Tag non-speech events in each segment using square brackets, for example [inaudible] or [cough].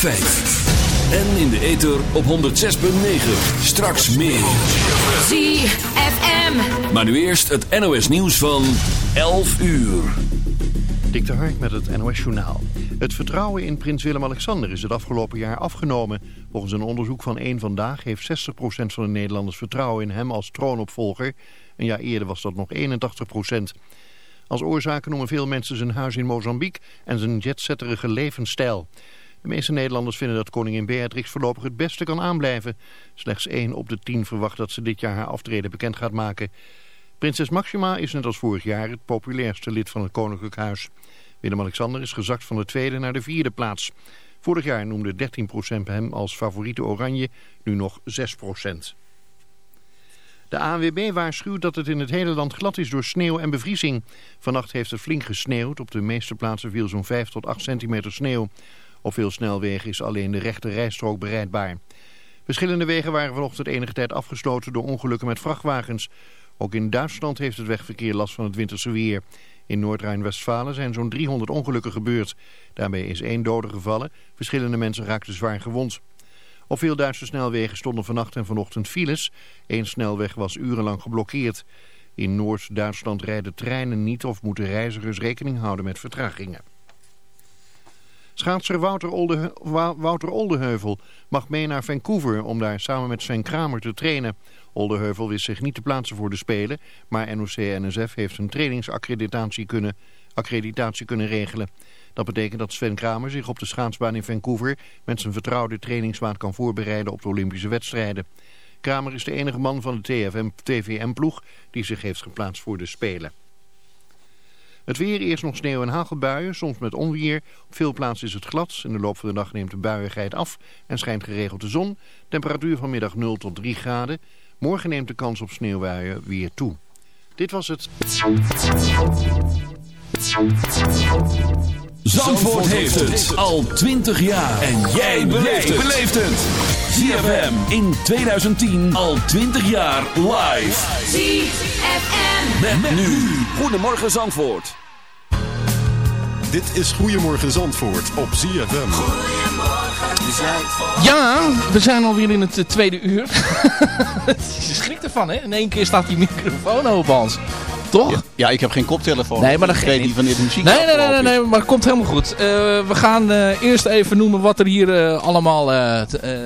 En in de ether op 106.9. Straks meer. ZFM. Maar nu eerst het NOS nieuws van 11 uur. Dik de Hark met het NOS Journaal. Het vertrouwen in prins Willem-Alexander is het afgelopen jaar afgenomen. Volgens een onderzoek van één Vandaag heeft 60% van de Nederlanders vertrouwen in hem als troonopvolger. Een jaar eerder was dat nog 81%. Als oorzaken noemen veel mensen zijn huis in Mozambique en zijn jetsetterige levensstijl. De meeste Nederlanders vinden dat koningin Beatrix voorlopig het beste kan aanblijven. Slechts 1 op de 10 verwacht dat ze dit jaar haar aftreden bekend gaat maken. Prinses Maxima is net als vorig jaar het populairste lid van het koninklijk huis. Willem-Alexander is gezakt van de tweede naar de vierde plaats. Vorig jaar noemde 13% hem als favoriete oranje, nu nog 6%. De ANWB waarschuwt dat het in het hele land glad is door sneeuw en bevriezing. Vannacht heeft het flink gesneeuwd. Op de meeste plaatsen viel zo'n 5 tot 8 centimeter sneeuw. Op veel snelwegen is alleen de rechte rijstrook bereidbaar. Verschillende wegen waren vanochtend enige tijd afgesloten door ongelukken met vrachtwagens. Ook in Duitsland heeft het wegverkeer last van het winterse weer. In Noord-Rijn-Westfalen zijn zo'n 300 ongelukken gebeurd. Daarbij is één dode gevallen. Verschillende mensen raakten zwaar gewond. Op veel Duitse snelwegen stonden vannacht en vanochtend files. Eén snelweg was urenlang geblokkeerd. In Noord-Duitsland rijden treinen niet of moeten reizigers rekening houden met vertragingen. Schaatser Wouter, Olde, Wouter Oldeheuvel mag mee naar Vancouver om daar samen met Sven Kramer te trainen. Oldeheuvel wist zich niet te plaatsen voor de Spelen, maar NOC-NSF heeft een trainingsaccreditatie kunnen, accreditatie kunnen regelen. Dat betekent dat Sven Kramer zich op de schaatsbaan in Vancouver met zijn vertrouwde trainingsmaat kan voorbereiden op de Olympische wedstrijden. Kramer is de enige man van de TVM-ploeg die zich heeft geplaatst voor de Spelen. Het weer, eerst nog sneeuw en hagelbuien, soms met onweer. Op veel plaatsen is het glad. In de loop van de dag neemt de buiigheid af en schijnt geregeld de zon. Temperatuur vanmiddag 0 tot 3 graden. Morgen neemt de kans op sneeuwbuien weer toe. Dit was het. Zandvoort heeft het al 20 jaar. En jij beleeft het. ZFM in 2010 al 20 jaar live. ZFM. Met, nu. Goedemorgen Zandvoort. Dit is Goedemorgen Zandvoort op ZFM. Ja, we zijn alweer in het eh, tweede uur. [laughs] Je schrikt ervan, hè? In één keer staat die microfoon open, Hans. Toch? Ja, ik heb geen koptelefoon. Nee, maar dat ik weet niet wanneer de muziek Nee, nee, nee, nee, maar het komt helemaal goed. Eh, we gaan eh, eerst even noemen wat er hier eh, allemaal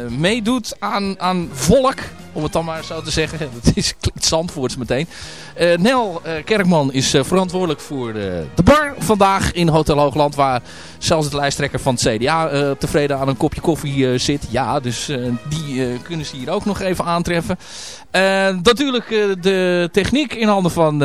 meedoet aan, aan volk. Om het dan maar zo te zeggen. [laughs] Het is, klinkt Zandvoorts meteen. Nel Kerkman is verantwoordelijk voor de, de bar vandaag in Hotel Hoogland. Waar zelfs de lijsttrekker van het CDA tevreden aan een kopje koffie zit. Ja, dus die kunnen ze hier ook nog even aantreffen. Natuurlijk de techniek in handen van...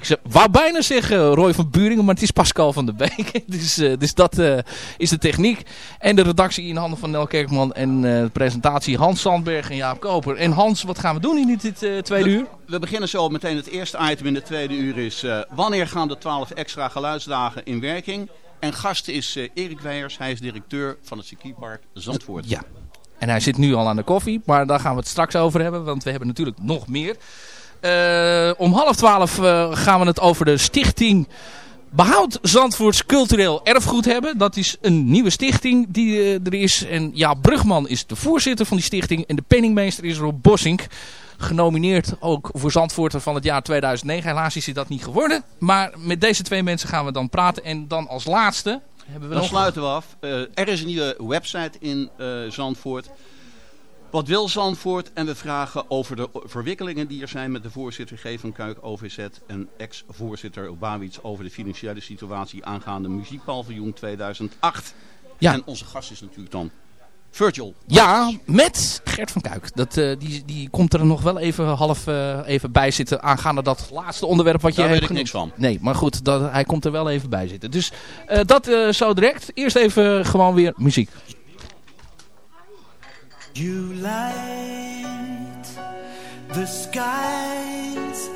ik wou bijna zeggen Roy van Buringen, maar het is Pascal van der Beek. [laughs] dus, eh, dus dat eh, is de techniek. En de redactie in handen van Nel Kerkman en eh, de presentatie Hans Sandberg en Jaap Koper. En Hans, wat gaan we doen in dit tweede uur? We beginnen zo meteen. Het eerste item in de tweede uur is... wanneer gaan de 12 extra geluidsdagen in werking? En gast is Erik Weijers. Hij is directeur van het circuitpark Zandvoort. Ja. En hij zit nu al aan de koffie, maar daar gaan we het straks over hebben, want we hebben natuurlijk nog meer. Eh, om half twaalf eh, gaan we het over de stichting Behoud Zandvoorts Cultureel Erfgoed hebben. Dat is een nieuwe stichting die eh, er is. En ja, Brugman is de voorzitter van die stichting. En de penningmeester is Rob Bossink. Genomineerd ook voor Zandvoorter van het jaar 2009. Helaas is hij dat niet geworden. Maar met deze twee mensen gaan we dan praten. En dan als laatste hebben we Dan nog... sluiten we af. Er is een nieuwe website in Zandvoort. Wat wil Zandvoort? En we vragen over de verwikkelingen die er zijn met de voorzitter G. van Kuik OVZ en ex-voorzitter Bawits over de financiële situatie aangaande muziekpaviljoen 2008. Ja. En onze gast is natuurlijk dan Virgil. Ja, met Gert van Kuik. Dat, eh, die, die komt er nog wel even half eh, even bij zitten aangaande dat laatste onderwerp wat je Daar hebt weet ik genoemd. niks van. Nee, maar goed, dat, hij komt er wel even bij zitten. Dus eh, dat zo direct. Eerst even gewoon weer muziek. You light the skies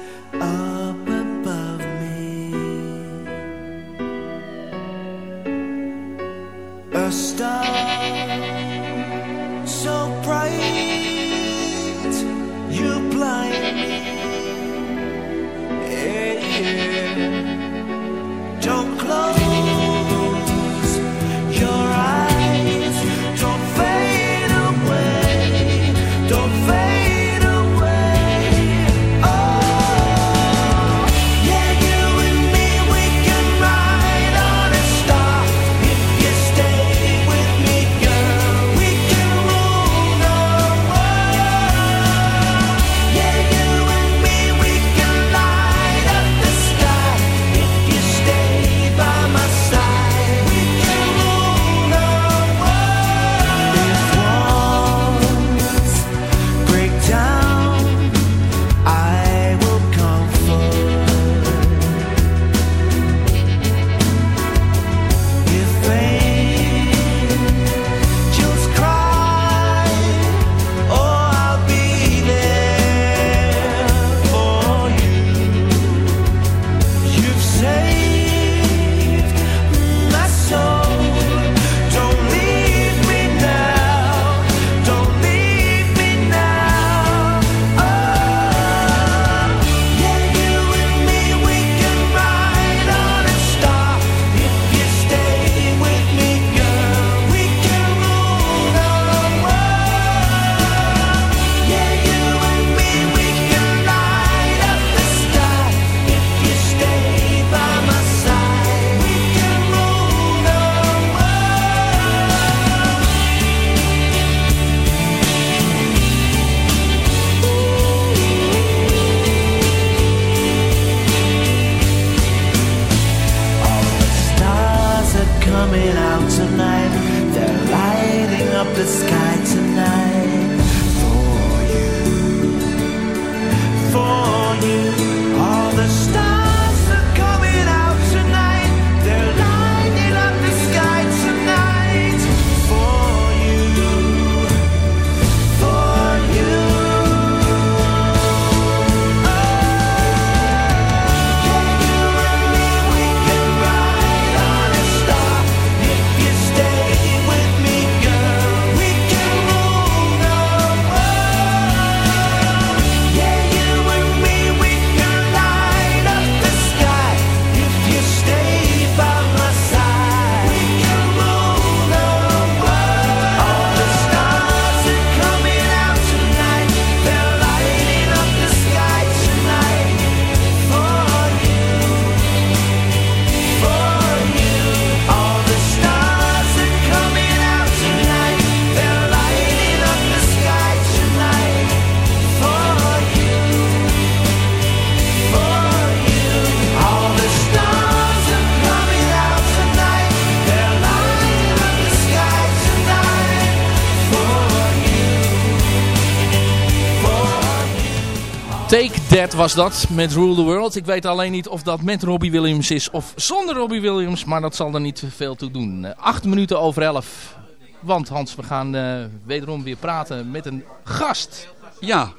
Was dat met Rule the World. Ik weet alleen niet of dat met Robbie Williams is of zonder Robbie Williams. Maar dat zal er niet veel toe doen. Eh, acht minuten over elf. Want Hans, we gaan eh, wederom weer praten met een gast. Ja,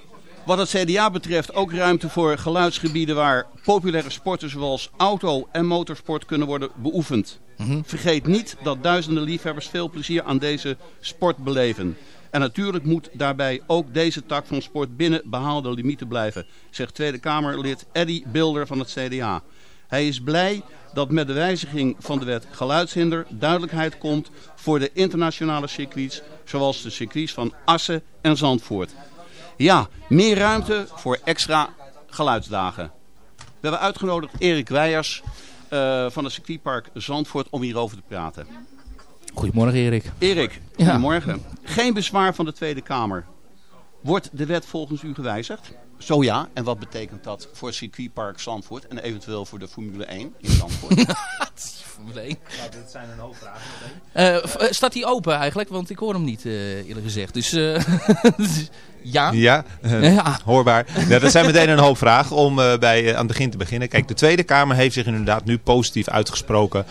wat het CDA betreft ook ruimte voor geluidsgebieden waar populaire sporten zoals auto en motorsport kunnen worden beoefend. Vergeet niet dat duizenden liefhebbers veel plezier aan deze sport beleven. En natuurlijk moet daarbij ook deze tak van sport binnen behaalde limieten blijven, zegt Tweede Kamerlid Eddy Bilder van het CDA. Hij is blij dat met de wijziging van de wet geluidshinder duidelijkheid komt voor de internationale circuits, zoals de circuits van Assen en Zandvoort. Ja, meer ruimte voor extra geluidsdagen. We hebben uitgenodigd Erik Weijers eh, van het circuitpark Zandvoort om hierover te praten. Goedemorgen Erik. Erik, Ja. goedemorgen. Geen bezwaar van de Tweede Kamer. Wordt de wet volgens u gewijzigd? Zo ja, en wat betekent dat voor het circuitpark Zandvoort en eventueel voor de Formule 1 in Zandvoort? [laughs] Formule 1. Eh, v- eh, staat die open eigenlijk? Want ik hoor hem niet eh, eerlijk gezegd. Dus eh, [laughs] dus ja. Ja, eh, Ja. hoorbaar. Nou, dat zijn meteen een hoop vragen om eh, bij, eh, aan het begin te beginnen. Kijk, de Tweede Kamer heeft zich inderdaad nu positief uitgesproken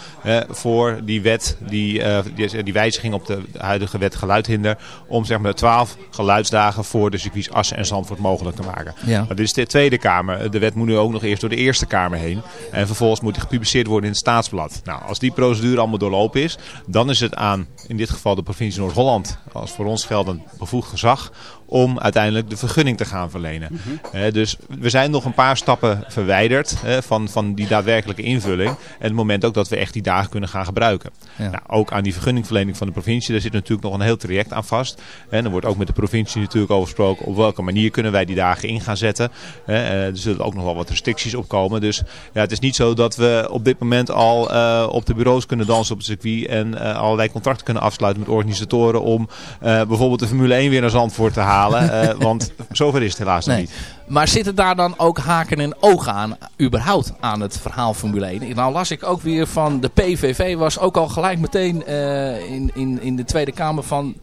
voor die wet, die, die, die wijziging op de huidige wet geluidhinder. Om zeg maar 12 geluidsdagen voor de circuits Assen en Zandvoort mogelijk te maken. Ja. Maar dit is de Tweede Kamer. De wet moet nu ook nog eerst door de Eerste Kamer heen. En vervolgens moet die gepubliceerd worden in het Staatsblad. Nou, als die procedure allemaal doorlopen is, dan is het aan, in dit geval de provincie Noord-Holland, als voor ons geldend bevoegd gezag, om uiteindelijk de vergunning te gaan verlenen. Eh, dus we zijn nog een paar stappen verwijderd van, van die daadwerkelijke invulling. En het moment ook dat we echt die dagen kunnen gaan gebruiken. Ja. Nou, ook aan die vergunningverlening van de provincie, daar zit natuurlijk nog een heel traject aan vast. En er wordt ook met de provincie natuurlijk over gesproken op welke manier kunnen wij die dagen in gaan zetten. Eh, er zullen ook nog wel wat restricties op komen. Dus ja, het is niet zo dat we op dit moment al eh, op de bureaus kunnen dansen op het circuit en eh, allerlei contracten kunnen afsluiten met organisatoren om bijvoorbeeld de Formule 1 weer naar Zandvoort te halen. Eh, want zover is het helaas nog niet. Maar zitten daar dan ook haken en ogen aan, überhaupt aan het verhaal Formule 1? Nou las ik ook weer van de PVV was ook al gelijk meteen eh, in, in, in de Tweede Kamer van...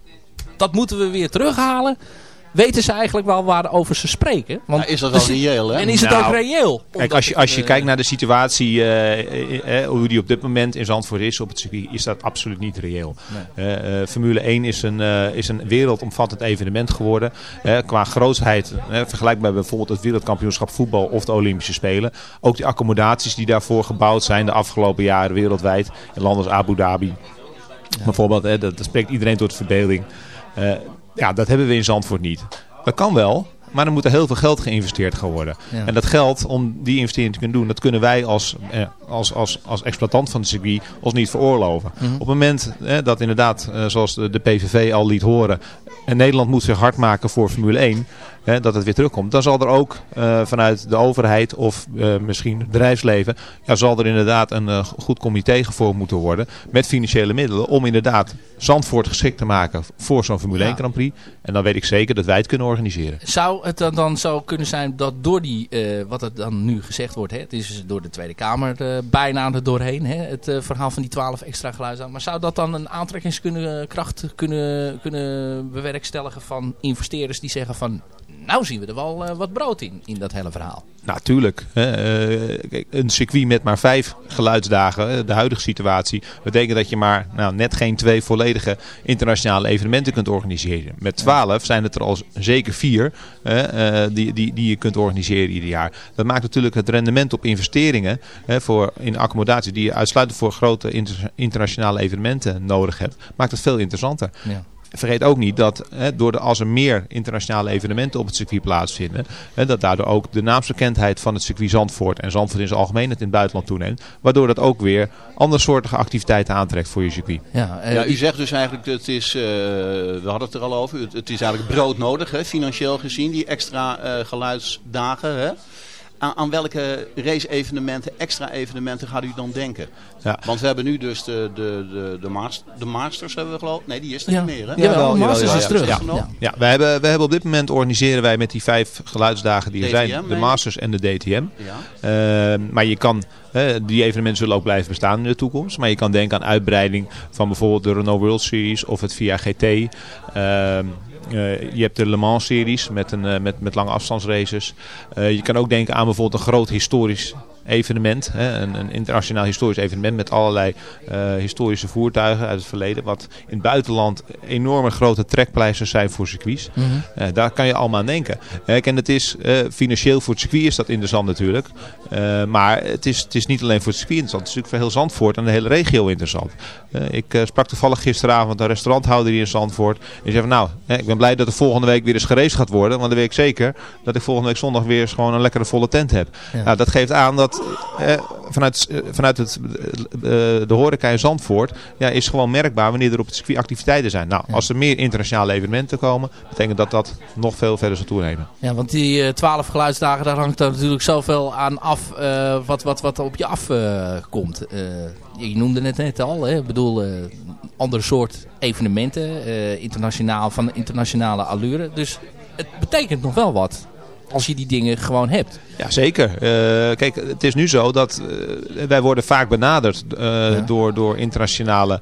Dat moeten we weer terughalen. Weten ze eigenlijk wel waarover ze spreken? Want Ja, is dat wel er reëel, hè? En is het Nou, ook reëel? Kijk, als je, als je eh, kijkt naar de situatie, eh, eh, hoe die op dit moment in Zandvoort is op het circuit, is dat absoluut niet reëel. Formule 1 is een, eh, is een wereldomvattend evenement geworden. Qua grootsheid, eh, vergelijkbaar met bijvoorbeeld het wereldkampioenschap voetbal of de Olympische Spelen. Ook die accommodaties die daarvoor gebouwd zijn de afgelopen jaren wereldwijd. In landen als Abu Dhabi bijvoorbeeld, hè, dat, dat spreekt iedereen tot de verbeelding. Eh, ja, dat hebben we in Zandvoort niet. Dat kan wel, maar er moet er heel veel geld geïnvesteerd gaan worden. Ja. En dat geld, om die investering te kunnen doen, dat kunnen wij als, eh, als, als, als exploitant van het circuit ons niet veroorloven. Op het moment eh, dat inderdaad, eh, zoals de, de PVV al liet horen, en Nederland moet zich hard maken voor Formule 1, hè, dat het weer terugkomt. Dan zal er ook eh, vanuit de overheid of eh, misschien het bedrijfsleven, ja, zal er inderdaad een eh, goed comité gevormd moeten worden met financiële middelen om inderdaad Zandvoort geschikt te maken voor zo'n Formule 1 Ja. Grand Prix. En dan weet ik zeker dat wij het kunnen organiseren. Zou het dan, dan zo kunnen zijn dat door die, wat er dan nu gezegd wordt, hè, het is door de Tweede Kamer bijna er doorheen, hè, het verhaal van die 12 extra geluiden. Maar zou dat dan een aantrekkingskracht kunnen, kunnen bewerkstelligen van investeerders die zeggen van, nou zien we er wel eh, wat brood in, in dat hele verhaal. Natuurlijk. een circuit met maar vijf geluidsdagen, de huidige situatie, betekent dat je maar nou, net geen twee volledige internationale evenementen kunt organiseren. Met twaalf zijn het er al zeker vier eh, die, die, die je kunt organiseren ieder jaar. Dat maakt natuurlijk het rendement op investeringen voor, in accommodatie die je uitsluitend voor grote inter- internationale evenementen nodig hebt, maakt het veel interessanter. Ja. Vergeet ook niet dat hè, door de, als er meer internationale evenementen op het circuit plaatsvinden, hè, dat daardoor ook de naamsbekendheid van het circuit Zandvoort en Zandvoort in zijn algemeenheid in het buitenland toeneemt. Waardoor dat ook weer andersoortige activiteiten aantrekt voor je circuit. Ja, eh, Ja, u zegt dus eigenlijk, het is, eh, we hadden het er al over, het, het is eigenlijk broodnodig, hè, financieel gezien, die extra eh, geluidsdagen. Hè? Aan, aan welke race-evenementen, extra evenementen gaat u dan denken? Ja. Want we hebben nu dus de, de, de, de, Masters, de Masters hebben we geloof Nee, die is er ja. niet meer. Hè? Jawel, Jawel, Masters jawel, is ja, terug. ja. Ja. Ja, wij hebben, we hebben op dit moment organiseren wij met die vijf geluidsdagen die er zijn, de? Masters en de DTM. Ja. Uh, maar je kan, uh, die evenementen zullen ook blijven bestaan in de toekomst. Maar je kan denken aan uitbreiding van bijvoorbeeld de Renault World Series of het VIA GT. Uh, Uh, je hebt de Le Mans series met, een, uh, met, met lange afstandsraces. Uh, je kan ook denken aan bijvoorbeeld een groot historisch evenement. Hè, een, een, internationaal historisch evenement met allerlei uh, historische voertuigen uit het verleden. Wat in het buitenland enorme grote trekpleisters zijn voor circuits. Mm -hmm. uh, daar kan je allemaal aan denken. Uh, en het is financieel voor het circuit is dat interessant natuurlijk. maar het is, het is niet alleen voor het circuit interessant. Het is natuurlijk voor heel Zandvoort en de hele regio interessant. ik sprak toevallig gisteravond een restauranthouder hier in Zandvoort. En zei van nou, ik ben blij dat er volgende week weer eens gereisd gaat worden. Want dan weet ik zeker dat ik volgende week zondag weer eens gewoon een lekkere volle tent heb. Ja. Nou, dat geeft aan dat eh, vanuit, eh, vanuit het, eh, de horeca in Zandvoort ja, is gewoon merkbaar wanneer er op het circuit activiteiten zijn. Nou, als er meer internationale evenementen komen, betekent dat dat nog veel verder zal toenemen. Ja, want die twaalf geluidsdagen, daar hangt er natuurlijk zoveel aan af wat, wat, wat op je afkomt. je noemde het net al, hè? ik bedoel, andere soort evenementen, internationaal, van internationale allure. Dus het betekent nog wel wat als je die dingen gewoon hebt. Ja, zeker. Uh, kijk, het is nu zo dat uh, wij worden vaak benaderd uh, ja. door, door internationale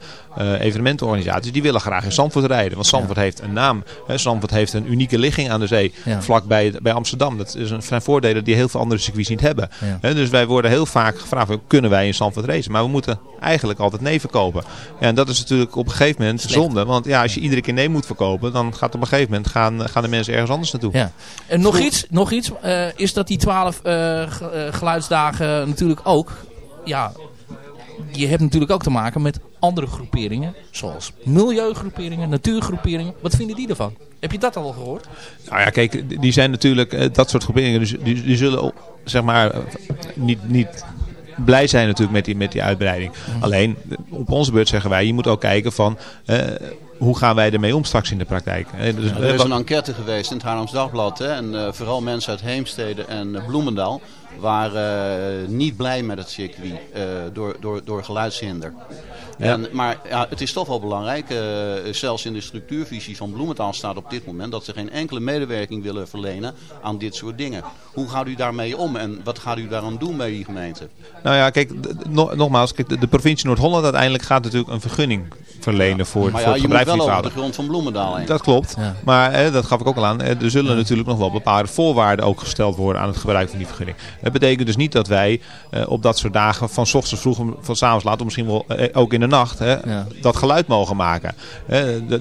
evenementenorganisaties. Die willen graag in Zandvoort rijden. Want Zandvoort ja. heeft een naam. Hè. Zandvoort heeft een unieke ligging aan de zee. Ja. Vlak bij, bij Amsterdam. Dat is een, zijn voordelen die heel veel andere circuits niet hebben. Hè, dus wij worden heel vaak gevraagd, kunnen wij in Zandvoort racen? Maar we moeten eigenlijk altijd nee verkopen. en dat is natuurlijk op een gegeven moment zonde. Want ja, als je iedere keer nee moet verkopen, dan gaat op een gegeven moment gaan, gaan de mensen ergens anders naartoe. Ja. En nog iets, nog iets is dat die 12 uh, geluidsdagen natuurlijk ook, ja, je hebt natuurlijk ook te maken met andere groeperingen, zoals milieugroeperingen, natuurgroeperingen. Wat vinden die ervan? Heb je dat al gehoord? Nou ja, kijk, die zijn natuurlijk, dat soort groeperingen, dus die, die zullen, zeg maar, niet, niet blij zijn natuurlijk met die, met die uitbreiding. Mm. Alleen, op onze beurt zeggen wij, je moet ook kijken van... Uh, hoe gaan wij ermee om straks in de praktijk? Dus, ja, er is een enquête geweest in het Haarlems Dagblad. Hè, en uh, vooral mensen uit Heemstede en uh, Bloemendaal waren uh, niet blij met het circuit door, door, door geluidshinder. Ja. En, maar ja, het is toch wel belangrijk, zelfs in de structuurvisie van Bloemendaal staat op dit moment dat ze geen enkele medewerking willen verlenen aan dit soort dingen. Hoe gaat u daarmee om en wat gaat u daaraan doen bij die gemeente? Nou ja, kijk, no nogmaals, kijk, de, de provincie Noord-Holland uiteindelijk gaat natuurlijk een vergunning verlenen voor, maar voor ja, het je gebruik moet wel van over de grond van Bloemendaal heen. Dat klopt, ja. maar eh, dat gaf ik ook al aan. Eh, er zullen ja. natuurlijk nog wel bepaalde voorwaarden ook gesteld worden aan het gebruik van die vergunning. Dat betekent dus niet dat wij eh, op dat soort dagen van s ochtends vroeg van s avonds laat, of misschien wel eh, ook in de nacht, hè, ja. dat geluid mogen maken.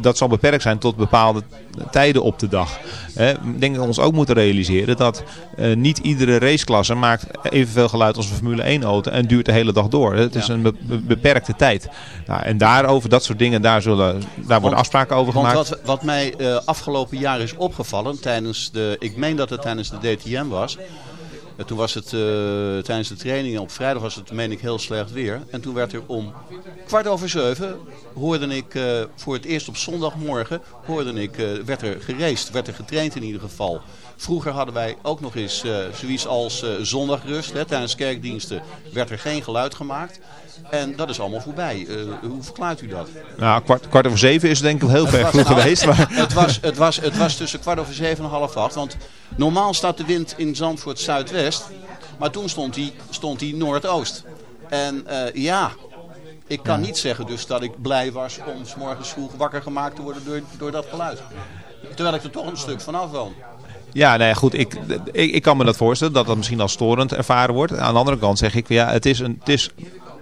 dat zal beperkt zijn tot bepaalde tijden op de dag. Ik denk dat we ons ook moeten realiseren dat uh, niet iedere raceklasse maakt evenveel geluid als een Formule 1 auto en duurt de hele dag door. Het is een be beperkte tijd. Nou, en daarover, dat soort dingen, daar, zullen, daar worden afspraken over gemaakt. Want wat, wat mij uh, afgelopen jaar is opgevallen tijdens de, ik meen dat het tijdens de DTM was, En toen was het eh, tijdens de trainingen op vrijdag was het, meen ik, heel slecht weer. En toen werd er om kwart over zeven, hoorde ik eh, voor het eerst op zondagmorgen, hoorde ik, eh, werd er geraced, werd er getraind in ieder geval. Vroeger hadden wij ook nog eens eh, zoiets als eh, zondagrust. Hè. Tijdens kerkdiensten werd er geen geluid gemaakt. En dat is allemaal voorbij. Eh, hoe verklaart u dat? Nou, kwart, kwart over zeven is denk ik heel ver vroeg nou, geweest. Maar... Het was, het, was, het was tussen kwart over zeven en half acht. Want normaal staat de wind in Zandvoort zuidwest. Maar toen stond hij, stond noordoost. En eh, ja, ik kan niet zeggen dus dat ik blij was om 's morgens vroeg wakker gemaakt te worden door, door dat geluid. Terwijl ik er toch een stuk vanaf woon. Ja, nee, goed. Ik, ik, ik kan me dat voorstellen dat dat misschien als storend ervaren wordt. Aan de andere kant zeg ik, ja, het is, een, het is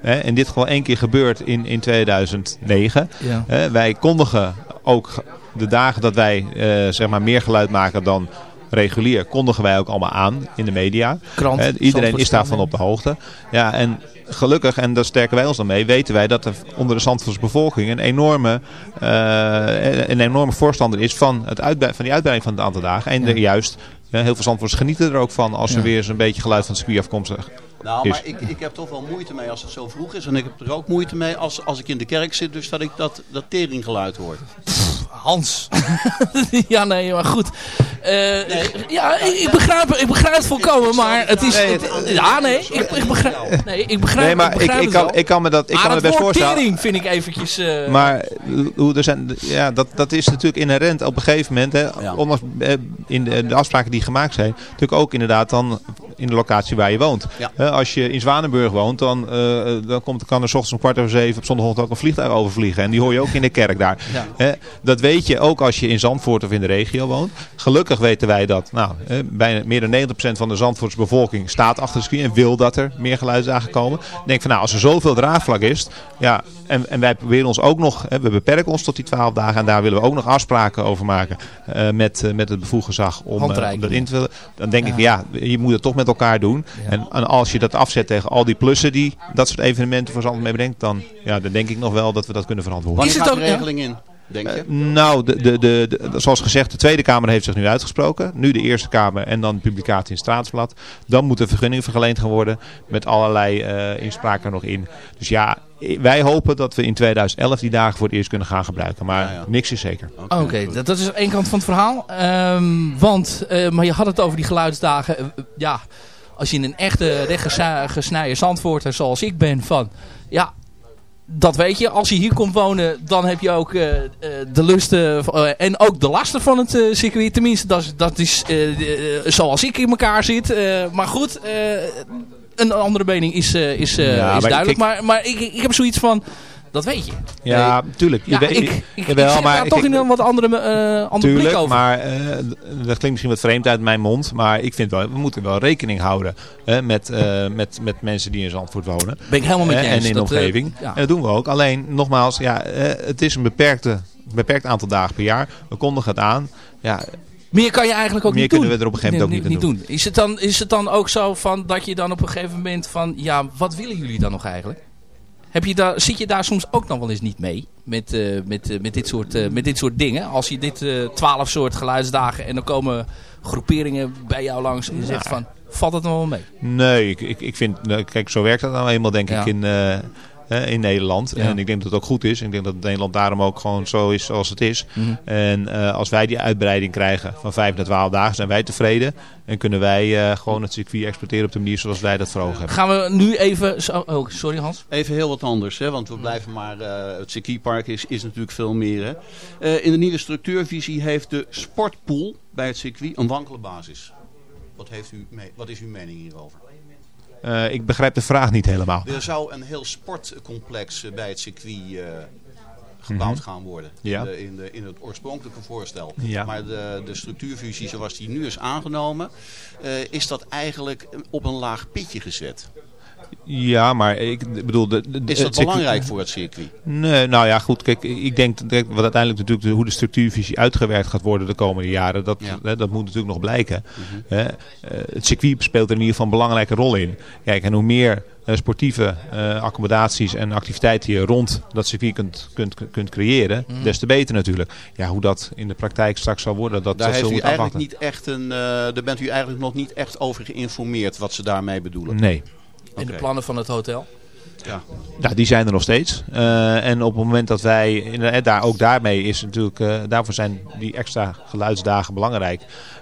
hè, in dit geval één keer gebeurd in, in 2009. Ja. Hè, wij kondigen ook de dagen dat wij eh, zeg maar meer geluid maken dan regulier, kondigen wij ook allemaal aan in de media. Krant, iedereen is daarvan op de hoogte. Ja, en gelukkig, en daar sterken wij ons dan mee, weten wij dat er onder de Zandvoortse bevolking een enorme, eh, een enorme voorstander is van, het van die uitbreiding van het aantal dagen. En er juist, heel veel Zandvoorts genieten er ook van als er Ja. weer eens een beetje geluid van het circuit afkomstig Nou, is. maar ik, ik heb toch wel moeite mee als het zo vroeg is. En ik heb er ook moeite mee als, als ik in de kerk zit, dus dat ik dat, dat teringgeluid hoor. Hans. [laughs] ja, nee, maar goed. Eh, Ja, ik, ik begrijp, ik begrijp het volkomen, maar het is... het- ja, nee, ik, ik begrijp... Nee, ik begrijp, Nee, maar ik, begrijp ik, kan, wel. ik kan me dat ik maar kan me het best voorstellen. tering vind ik eventjes... eh, Maar hoe er zijn, ja, dat, dat is natuurlijk inherent op een gegeven moment. Hè, Ja. ondanks eh, in de, de afspraken die gemaakt zijn. Natuurlijk ook inderdaad dan in de locatie waar je woont. Ja. Als je in Zwanenburg woont, dan, eh, dan komt, kan er 's ochtends om kwart over zeven op zondagochtend ook een vliegtuig overvliegen. En die hoor je ook in de kerk daar. Ja. Dat weet je ook als je in Zandvoort of in de regio woont. Gelukkig weten wij dat nou, bijna meer dan 90% van de Zandvoortse bevolking staat achter de screen en wil dat er meer geluidsdagen komen. Dan denk van nou, als er zoveel draagvlak is, ja, en, en wij proberen ons ook nog, we beperken ons tot die 12 dagen en daar willen we ook nog afspraken over maken eh, met, eh, met het bevoegd gezag om, dat in te vullen. Dan denk ik, ja, je moet het toch met elkaar doen. Ja. En, en als je dat afzet tegen al die plussen die dat soort evenementen voor Zandvoort meebrengt, dan, ja, dan denk ik nog wel dat we dat kunnen verantwoorden. Wanneer het ook- regeling in, denk je? Nou, de, de, de, de- zoals gezegd, de Tweede Kamer heeft zich nu uitgesproken. Nu de Eerste Kamer en dan de publicatie in het Straatsblad. Dan moeten vergunningen vergeleend gaan worden met allerlei eh, inspraken er nog in. Dus ja, wij hopen dat we in 2011 die dagen voor het eerst kunnen gaan gebruiken. Maar Ja, ja. niks is zeker. Oké, dat, dat is één kant van het verhaal. Ehm, want, eh, maar je had het over die geluidsdagen. Eh, ja, als je een echte rechtgesnijden zandvoorter zoals ik ben van... Ja, dat weet je. Als je hier komt wonen, dan heb je ook eh, eh, de lusten eh, en ook de lasten van het eh, circuit. Tenminste, dat, is- dat is zoals ik in elkaar zit. Maar goed, een andere mening is, is, Ja, is maar duidelijk. kijk- maar maar ik, ik heb zoiets van, dat weet je. Ja, tuurlijk. Je Ja, weet- ik, ik, ik, jawel, maar ik- toch in een wat andere, eh andere blik Tuurlijk, over. maar eh, dat klinkt misschien wat vreemd uit mijn mond. Maar ik vind wel, we moeten wel rekening houden hè, met, eh, met, met mensen die in Zandvoort wonen. ben ik helemaal met je eens. en in de omgeving. ja. En dat doen we ook. Alleen, nogmaals, ja, het is een beperkte, beperkt aantal dagen per jaar. We kondigen het aan. Ja, Meer kan je eigenlijk ook Meer niet doen. kunnen we er op een gegeven moment ook niet aan Is het, dan, is het dan ook zo van dat je dan op een gegeven moment van... Ja, wat willen jullie dan nog eigenlijk? Heb je daar, zit je daar soms ook nog wel eens niet mee? Met, eh, met, eh, met, dit, soort, eh, met dit soort dingen? Als je dit twaalf soort geluidsdagen en dan komen groeperingen bij jou langs en je zegt van... Valt het nog wel mee? nee, ik, ik, ik vind, nou, kijk, zo werkt dat nou eenmaal denk Ja. ik in, in Nederland. Ja. En ik denk dat het ook goed is. Ik denk dat Nederland daarom ook gewoon zo is zoals het is. Mhm. En eh, als wij die uitbreiding krijgen van 5 naar 12 dagen, zijn wij tevreden. En kunnen wij eh, gewoon het circuit exploiteren op de manier zoals wij dat voor ogen hebben. Gaan we nu even... Oh, sorry Hans. Even heel wat anders, hè, want we blijven maar... eh, het circuitpark is, is natuurlijk veel meer. Hè. Eh, in de nieuwe structuurvisie heeft de sportpool bij het circuit een wankele basis. Wat, heeft u mee, wat is uw mening hierover? Eh, ik begrijp de vraag niet helemaal. Er zou een heel sportcomplex eh, bij het circuit eh, gebouwd gaan worden. Mhm. Ja. In, de, in, de, in het oorspronkelijke voorstel. Ja. Maar de, de structuurfusie zoals die nu is aangenomen... is dat eigenlijk op een laag pitje gezet. Ja, maar ik bedoel... De, de- Is dat circuit- belangrijk voor het circuit? Nee, nou ja, goed. Kijk, ik denk dat wat uiteindelijk natuurlijk de- hoe de structuurvisie uitgewerkt gaat worden de komende jaren, dat, Ja. hè, dat moet natuurlijk nog blijken. Hè, eh, het circuit speelt er in ieder geval een belangrijke rol in. Kijk, en hoe meer eh, sportieve eh, accommodaties en activiteiten je rond dat circuit kunt, kunt, kunt creëren, Mhm. des te beter natuurlijk. Ja, hoe dat in de praktijk straks zal worden, dat, Daar dat heeft u eigenlijk afwachten. niet echt een, daar bent u eigenlijk nog niet echt over geïnformeerd wat ze daarmee bedoelen. Nee. En de plannen van het hotel. Ja. Ja, die zijn er nog steeds. Eh, en op het moment dat wij, inderdaad, daar, ook daarmee is natuurlijk, eh, daarvoor zijn die extra geluidsdagen belangrijk.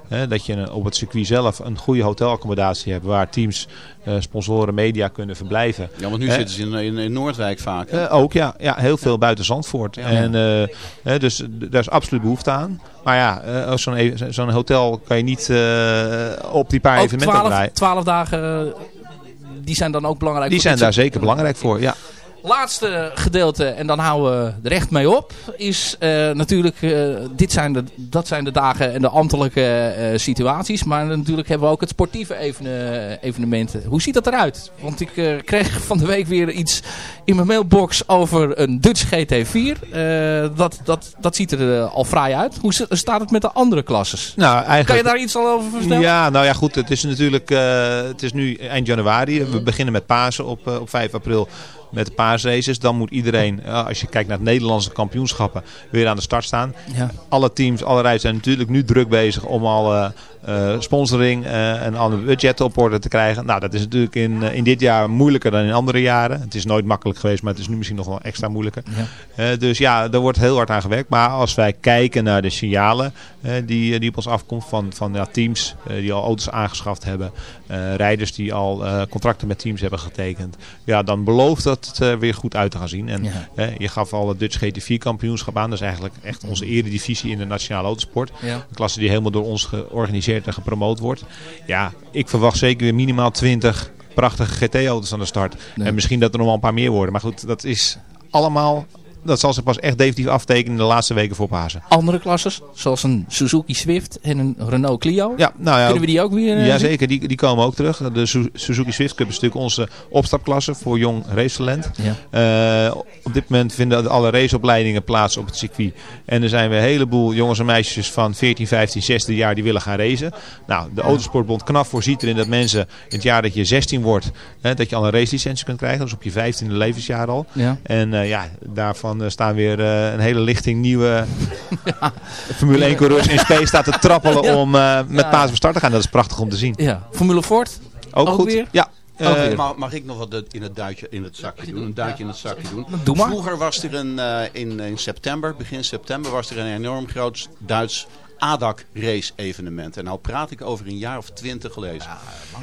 Hè, dat je op het circuit zelf een goede hotelaccommodatie hebt waar teams, eh, sponsoren, media kunnen verblijven. Ja, want nu zitten ze in, in, in Noordwijk vaak. Eh, ook, ja, ja. Heel veel buiten Zandvoort. En, eh, hè, dus daar is absoluut behoefte aan. Maar ja, eh, als zo'n e- zo'n hotel kan je niet eh, op die paar Ook evenementen 12, draaien. 12 dagen, eh, die zijn dan ook belangrijk. Die voor zijn dit daar zeker belangrijk voor, ja. Laatste gedeelte, en dan houden we er echt mee op, is eh, natuurlijk, eh, dit zijn de, dat zijn de dagen en de ambtelijke eh, situaties. Maar natuurlijk hebben we ook het sportieve evene- evenementen. Hoe ziet dat eruit? Want ik kreeg van de week weer iets in mijn mailbox over een Dutch GT4. Eh, dat, dat, dat ziet er al fraai uit. Hoe staat het met de andere klasses? Nou, eigenlijk... Kan je daar iets al over vertellen? Ja, nou ja, goed. Het is natuurlijk het is nu eind januari. We beginnen met Pasen op, op 5 april met de paasraces. Dan moet iedereen, eh, als je kijkt naar het Nederlandse kampioenschappen, weer aan de start staan. Ja. Alle teams, alle rijders zijn natuurlijk nu druk bezig om al eh, eh, sponsoring en alle budgetten op orde te krijgen. Nou, dat is natuurlijk in, in dit jaar moeilijker dan in andere jaren. Het is nooit makkelijk geweest, maar het is nu misschien nog wel extra moeilijker. Ja. Dus ja, daar wordt heel hard aan gewerkt. Maar als wij kijken naar de signalen die, die op ons afkomt van, van ja, teams die al auto's aangeschaft hebben. rijders die al contracten met teams hebben getekend. Ja, dan belooft dat het er weer goed uit te gaan zien. En Ja. eh, je gaf al het Dutch GT4 kampioenschap aan. Dat is eigenlijk echt onze eredivisie in de nationale autosport. Ja. Een klasse die helemaal door ons georganiseerd en gepromoot wordt. Ja, ik verwacht zeker weer minimaal 20 prachtige GT-auto's aan de start. Nee. En misschien dat er nog wel een paar meer worden. Maar goed, dat is allemaal... Dat zal zich pas echt definitief aftekenen in de laatste weken voor Pasen. Andere klasses, zoals een Suzuki Swift en een Renault Clio. Ja, nou ja, Kunnen we die ook weer... eh, Jazeker, die, die komen ook terug. De Su- Suzuki Swift Cup is natuurlijk onze opstapklasse voor jong racetalent. Ja. Eh, op dit moment vinden alle raceopleidingen plaats op het circuit. En er zijn weer een heleboel jongens en meisjes van 14, 15, 16 jaar die willen gaan racen. Nou, de Autosportbond KNAF voorziet erin dat mensen in het jaar dat je 16 wordt, hè, dat je al een racelicentie kunt krijgen. Dus op je 15e levensjaar al. Ja. En eh, ja, daarvan eh, staan weer eh, een hele lichting nieuwe [laughs] Formule 1 coureurs in space staat te trappelen [laughs] Ja. om eh, met Ja. Paas van start te gaan. Dat is prachtig om te zien. ja. Formule Ford. Ook, Ook goed. weer? Ja. Mag, mag ik nog wat in het duitje in het zakje doen? Een duitje in het zakje doen. Doe maar. Vroeger was er een, eh, in, in september, begin september, was er een enorm groot Duits ADAC race evenement. En nou praat ik over een jaar of twintig geleden.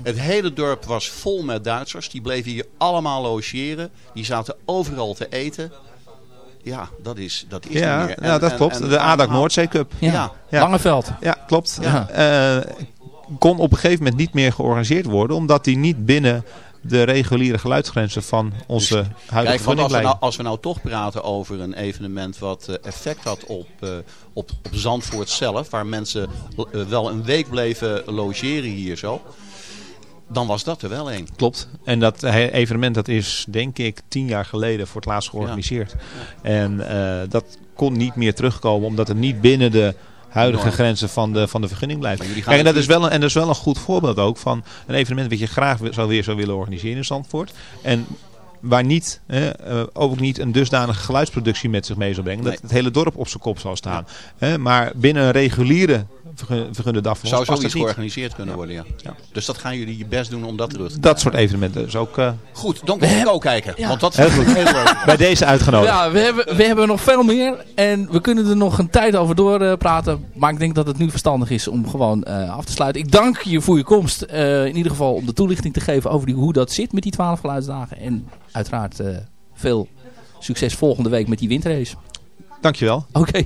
Het hele dorp was vol met Duitsers. Die bleven hier allemaal logeren. Die zaten overal te eten. Ja, dat is, dat is ja, ja, dat en- klopt. en de ADAC Noordzee Cup. Ja. Ja. Ja. Langeveld. Ja, klopt. Ja. Eh, kon op een gegeven moment niet meer georganiseerd worden, omdat die niet binnen de reguliere geluidsgrenzen van onze huidige Kijk, want vergunning als we, nou, als we nou toch praten over een evenement wat eh, effect had op, eh, op, op Zandvoort zelf, waar mensen wel een week bleven logeren hier zo, dan was dat er wel een. Klopt. En dat evenement dat is denk ik tien jaar geleden voor het laatst georganiseerd. En eh, dat kon niet meer terugkomen omdat het niet binnen de huidige grenzen van de, van de vergunning blijft. Kijk, en, dat is wel een, en dat is wel een goed voorbeeld ook van een evenement wat je graag zou weer zou willen organiseren in Zandvoort. En waar niet, eh, ook niet een dusdanige geluidsproductie met zich mee zou brengen. Dat Nee. het hele dorp op zijn kop zou staan. Maar binnen een reguliere vergun- vergunde dag voor Zou ons zoiets georganiseerd kunnen worden, ja. Ja. Dus dat gaan jullie je best doen om dat terug te Dat soort evenementen is ook eh, Goed, dan kom ik ook kijken. Ja. Want dat Heel ik heel leuk. bij deze uitgenodigd. Ja, we hebben, we hebben nog veel meer. En we kunnen er nog een tijd over doorpraten. maar ik denk dat het nu verstandig is om gewoon eh, af te sluiten. Ik dank je voor je komst. eh, in ieder geval om de toelichting te geven over die, hoe dat zit met die 12 geluidsdagen. En uiteraard eh, veel succes volgende week met die winterrace. Dankjewel. Oké.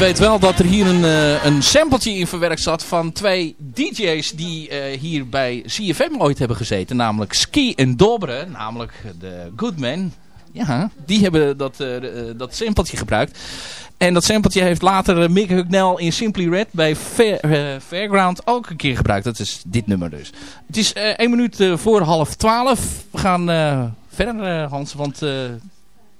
Weet wel dat er hier een, eh, een sampletje in verwerkt zat van twee DJ's die eh, hier bij CFM ooit hebben gezeten. Namelijk Ski en Dobre, namelijk de Goodman. Ja, die hebben dat, eh, dat sampletje gebruikt. En dat sampletje heeft later Mick Hucknall in Simply Red bij Fair, Fairground ook een keer gebruikt. Dat is dit nummer dus. Het is eh één minuut voor half twaalf. We gaan verder Hans, want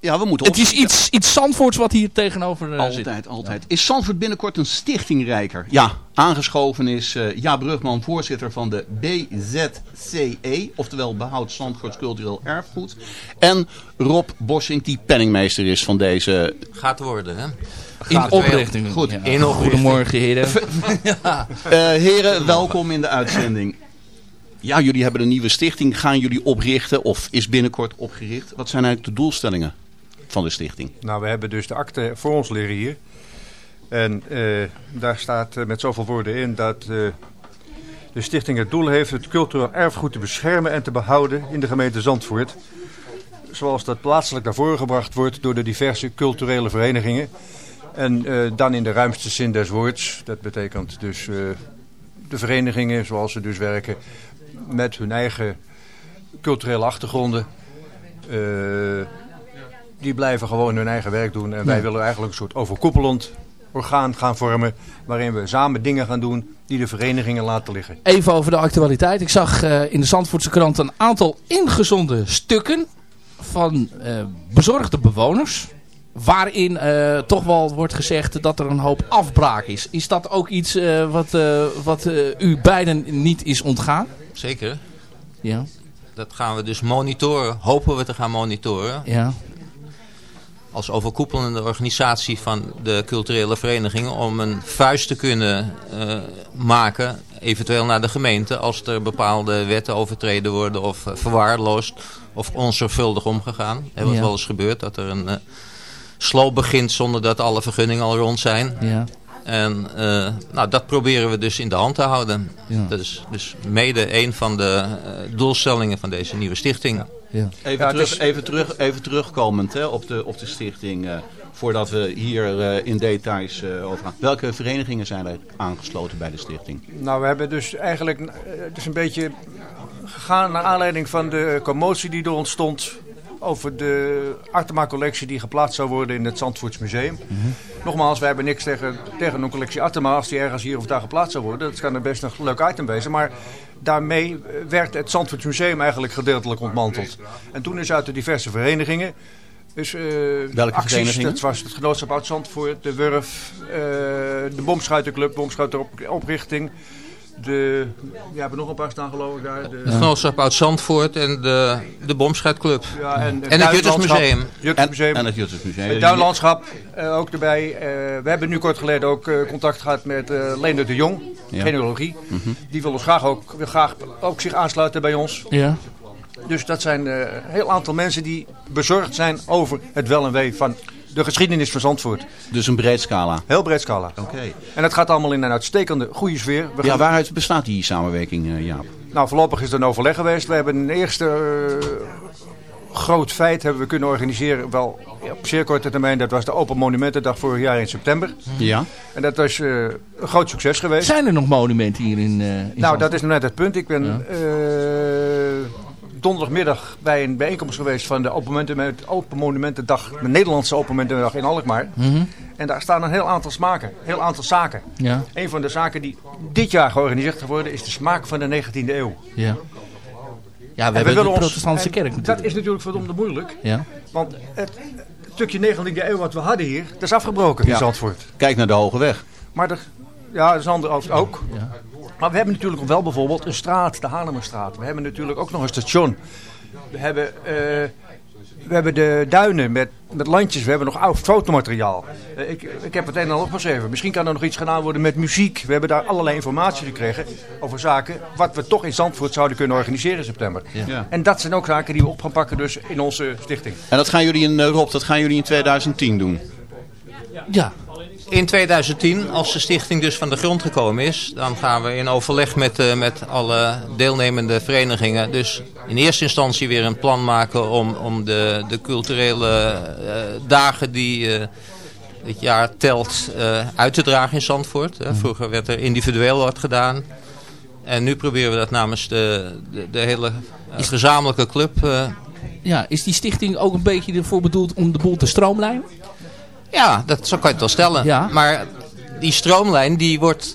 Ja, we moeten het is iets, iets Zandvoorts wat hier tegenover eh, zit. Altijd, altijd. Is Zandvoort binnenkort een stichtingrijker? Ja, aangeschoven is eh Ja Brugman, voorzitter van de BZCE, oftewel Behoud Zandvoorts Cultureel Erfgoed. En Rob Bossink, die penningmeester is van deze... Gaat worden, hè? In oprichting. Goed. Ja. In oprichting. Goedemorgen heren. [laughs] Eh, heren, welkom in de uitzending. Ja, jullie hebben een nieuwe stichting. Gaan jullie oprichten of is binnenkort opgericht? Wat zijn eigenlijk de doelstellingen van de stichting? Nou, we hebben dus de akte voor ons liggen hier. En eh, daar staat eh, met zoveel woorden in dat eh, de stichting het doel heeft het cultureel erfgoed te beschermen en te behouden in de gemeente Zandvoort. Zoals dat plaatselijk naar voren gebracht wordt door de diverse culturele verenigingen. En dan in de ruimste zin des woords. Dat betekent dus de verenigingen zoals ze dus werken met hun eigen culturele achtergronden. Die blijven gewoon hun eigen werk doen. En wij willen eigenlijk een soort overkoepelend orgaan gaan vormen. Waarin we samen dingen gaan doen die de verenigingen laten liggen. Even over de actualiteit. Ik zag eh, in de Zandvoortse krant een aantal ingezonden stukken van eh, bezorgde bewoners. Waarin eh, toch wel wordt gezegd dat er een hoop afbraak is. Is dat ook iets eh, wat, eh, wat eh, u beiden niet is ontgaan? Zeker. Ja. Dat gaan we dus monitoren. Hopen we te gaan monitoren. ja. Als overkoepelende organisatie van de culturele verenigingen. Om een vuist te kunnen eh, maken. Eventueel naar de gemeente. Als er bepaalde wetten overtreden worden. Of eh, verwaarloosd. Of onzorgvuldig omgegaan. Hebben we Ja. wel eens gebeurd. Dat er een eh, sloop begint zonder dat alle vergunningen al rond zijn. Ja. En nou, dat proberen we dus in de hand te houden. Ja. Dat is dus mede een van de doelstellingen van deze nieuwe stichting. Ja. Even, Ja, terug, is- even, terug, even terugkomend hè, op, de, op de stichting. eh, voordat we hier eh, in details eh, over gaan. Welke verenigingen zijn er aangesloten bij de stichting? Nou, we hebben dus eigenlijk dus een beetje gegaan naar aanleiding van de commotie die er ontstond over de Artema-collectie die geplaatst zou worden in het Zandvoorts Museum. Nogmaals, wij hebben niks tegen, tegen een collectie Artema als die ergens hier of daar geplaatst zou worden. Dat kan er best een leuk item wezen, maar daarmee werd het Zandvoorts Museum eigenlijk gedeeltelijk ontmanteld. En toen is uit de diverse verenigingen dus, eh, Welke acties, verenigingen? dat was het Genootschap Oud Zandvoort, de Wurf, eh, de Bomschuitenclub, Bomschuiteroprichting. De, we hebben nog een paar staan geloof ik daar. De, Genootschap Oud Zandvoort en de, de Bomschuitclub. ja, en, En het Juttersmuseum. Museum. Juttersmuseum. En het Juttersmuseum. Het duinlandschap eh, ook erbij. Eh, we hebben nu kort geleden ook eh, contact gehad met eh Leendert de Jong, Ja. genealogie. Die wil ons graag ook, wil graag ook zich aansluiten bij ons. Ja. Dus dat zijn eh, een heel aantal mensen die bezorgd zijn over het wel en wee van de geschiedenis van Zandvoort. Dus een breed scala. Heel breed scala. Oké. En dat gaat allemaal in een uitstekende, goede sfeer. We Ja, gaan- waaruit bestaat die samenwerking, eh, Jaap? Nou, voorlopig is er een overleg geweest. We hebben een eerste eh, groot feit hebben we kunnen organiseren. Wel op zeer korte termijn. Dat was de Open Monumentendag vorig jaar in september. Ja. En dat was eh, een groot succes geweest. Zijn er nog monumenten hier in, eh in nou, Zandvoort? dat is net het punt. Ik ben Ja. Donderdagmiddag bij een bijeenkomst geweest van de Open, Monument, Open Monumentendag. De Nederlandse Open Monumentendag in Alkmaar. Mhm. En daar staan een heel aantal smaken. Een heel aantal zaken. Ja. Een van de zaken die dit jaar georganiseerd worden is de smaak van de 19e eeuw. Ja. Ja, we En hebben de ons- protestantse kerk Dat natuurlijk. is natuurlijk verdomde moeilijk. Ja. Want het, het stukje 19e eeuw wat we hadden hier, dat is afgebroken in. Zandvoort. Kijk naar de Hoge Weg. Maar er, ja, dat is ander ook. ook. Ja. Maar we hebben natuurlijk wel bijvoorbeeld een straat, de Haarlemmerstraat. We hebben natuurlijk ook nog een station. We hebben, eh, we hebben de duinen met, met landjes. We hebben nog oud fotomateriaal. Eh, ik, ik heb het een en ander opgeschreven. Misschien kan er nog iets gedaan worden met muziek. We hebben daar allerlei informatie gekregen over zaken. Wat we toch in Zandvoort zouden kunnen organiseren in september. Ja. En dat zijn ook zaken die we op gaan pakken dus in onze stichting. En dat gaan jullie in, eh, Rob, dat gaan jullie in 2010 doen. Ja. In 2010, als de stichting dus van de grond gekomen is, dan gaan we in overleg met, eh, met alle deelnemende verenigingen. Dus in eerste instantie weer een plan maken om, om de, de culturele eh, dagen die eh, dit jaar telt uit te dragen in Zandvoort. Hè. Vroeger werd er individueel wat gedaan. En nu proberen we dat namens de, de, de hele gezamenlijke club... Ja, is die stichting ook een beetje ervoor bedoeld om de boel te stroomlijnen? Ja, dat zo kan je het wel stellen. Ja. Maar die stroomlijn die wordt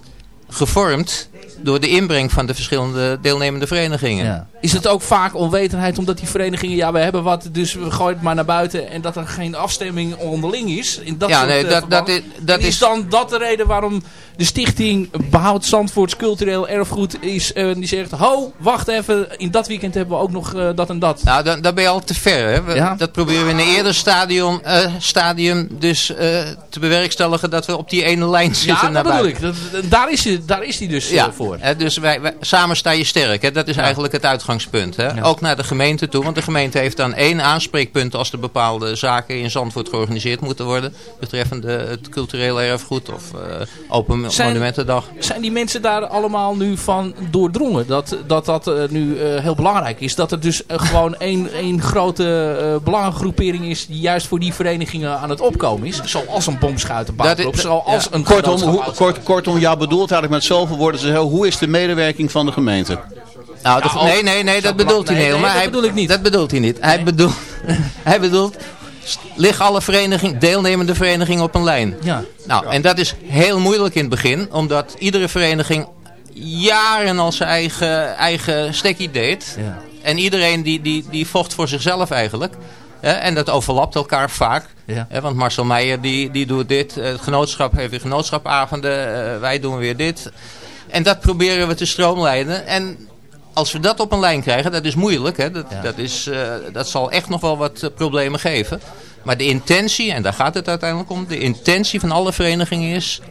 gevormd door de inbreng van de verschillende deelnemende verenigingen. Ja. Is het ook vaak onwetendheid omdat die verenigingen, ja we hebben wat, dus we gooien het maar naar buiten en dat er geen afstemming onderling is? In dat Ja, soort, nee, eh, dat- dat is- dat is is- dan dat de reden waarom de stichting Behoud Zandvoorts Cultureel Erfgoed is, eh, die zegt, ho, wacht even, in dat weekend hebben we ook nog eh, dat en dat. Nou, dan, dan ben je al te ver. Hè? We- Ja. Dat proberen we in een eerder stadium, eh, stadium dus te bewerkstelligen dat we op die ene lijn zitten ja, naar dat bedoel buiten. ik. Dat, daar, is je, daar is die dus Ja, voor. hè, dus wij, wij- samen sta je sterk. Hè? Dat is eigenlijk het uitgangspunt. Hè? Ook naar de gemeente toe. Want de gemeente heeft dan één aanspreekpunt als er bepaalde zaken in Zandvoort georganiseerd moeten worden. Betreffende het cultureel erfgoed of eh, Open Zijn- Monumentendag. Zijn die mensen daar allemaal nu van doordrongen? Dat dat, dat eh, nu eh, heel belangrijk is. Dat er dus gewoon één, één grote eh belangengroepering is die juist voor die verenigingen aan het opkomen is. Zoals een bomschuitenbouwclub. Dat is- Zoals ja. een Kortom, hoe, kort, kortom, jou bedoelt eigenlijk met zoveel woorden hoe is de medewerking van de gemeente? Nou, Ja, nee, nee, nee, dat bedoelt hij nee, niet. nee, maar dat hij, bedoel ik niet. Dat bedoelt hij niet. Hij bedoelt, [laughs] hij bedoelt, liggen alle vereniging, deelnemende verenigingen op een lijn. Ja. Nou, en dat is heel moeilijk in het begin, omdat iedere vereniging jaren al zijn eigen, eigen stekkie deed. Ja. En iedereen die, die, die vocht voor zichzelf eigenlijk. Hè, en dat overlapt elkaar vaak. Ja. Want Marcel Meijer die, die doet dit. eh, Het genootschap heeft weer genootschapavonden. eh, wij doen weer dit. En dat proberen we te stroomlijnen. En als we dat op een lijn krijgen, dat is moeilijk. Hè? Dat, Ja. dat, is, eh, dat zal echt nog wel wat eh, problemen geven. Maar de intentie, en daar gaat het uiteindelijk om. De intentie van alle verenigingen is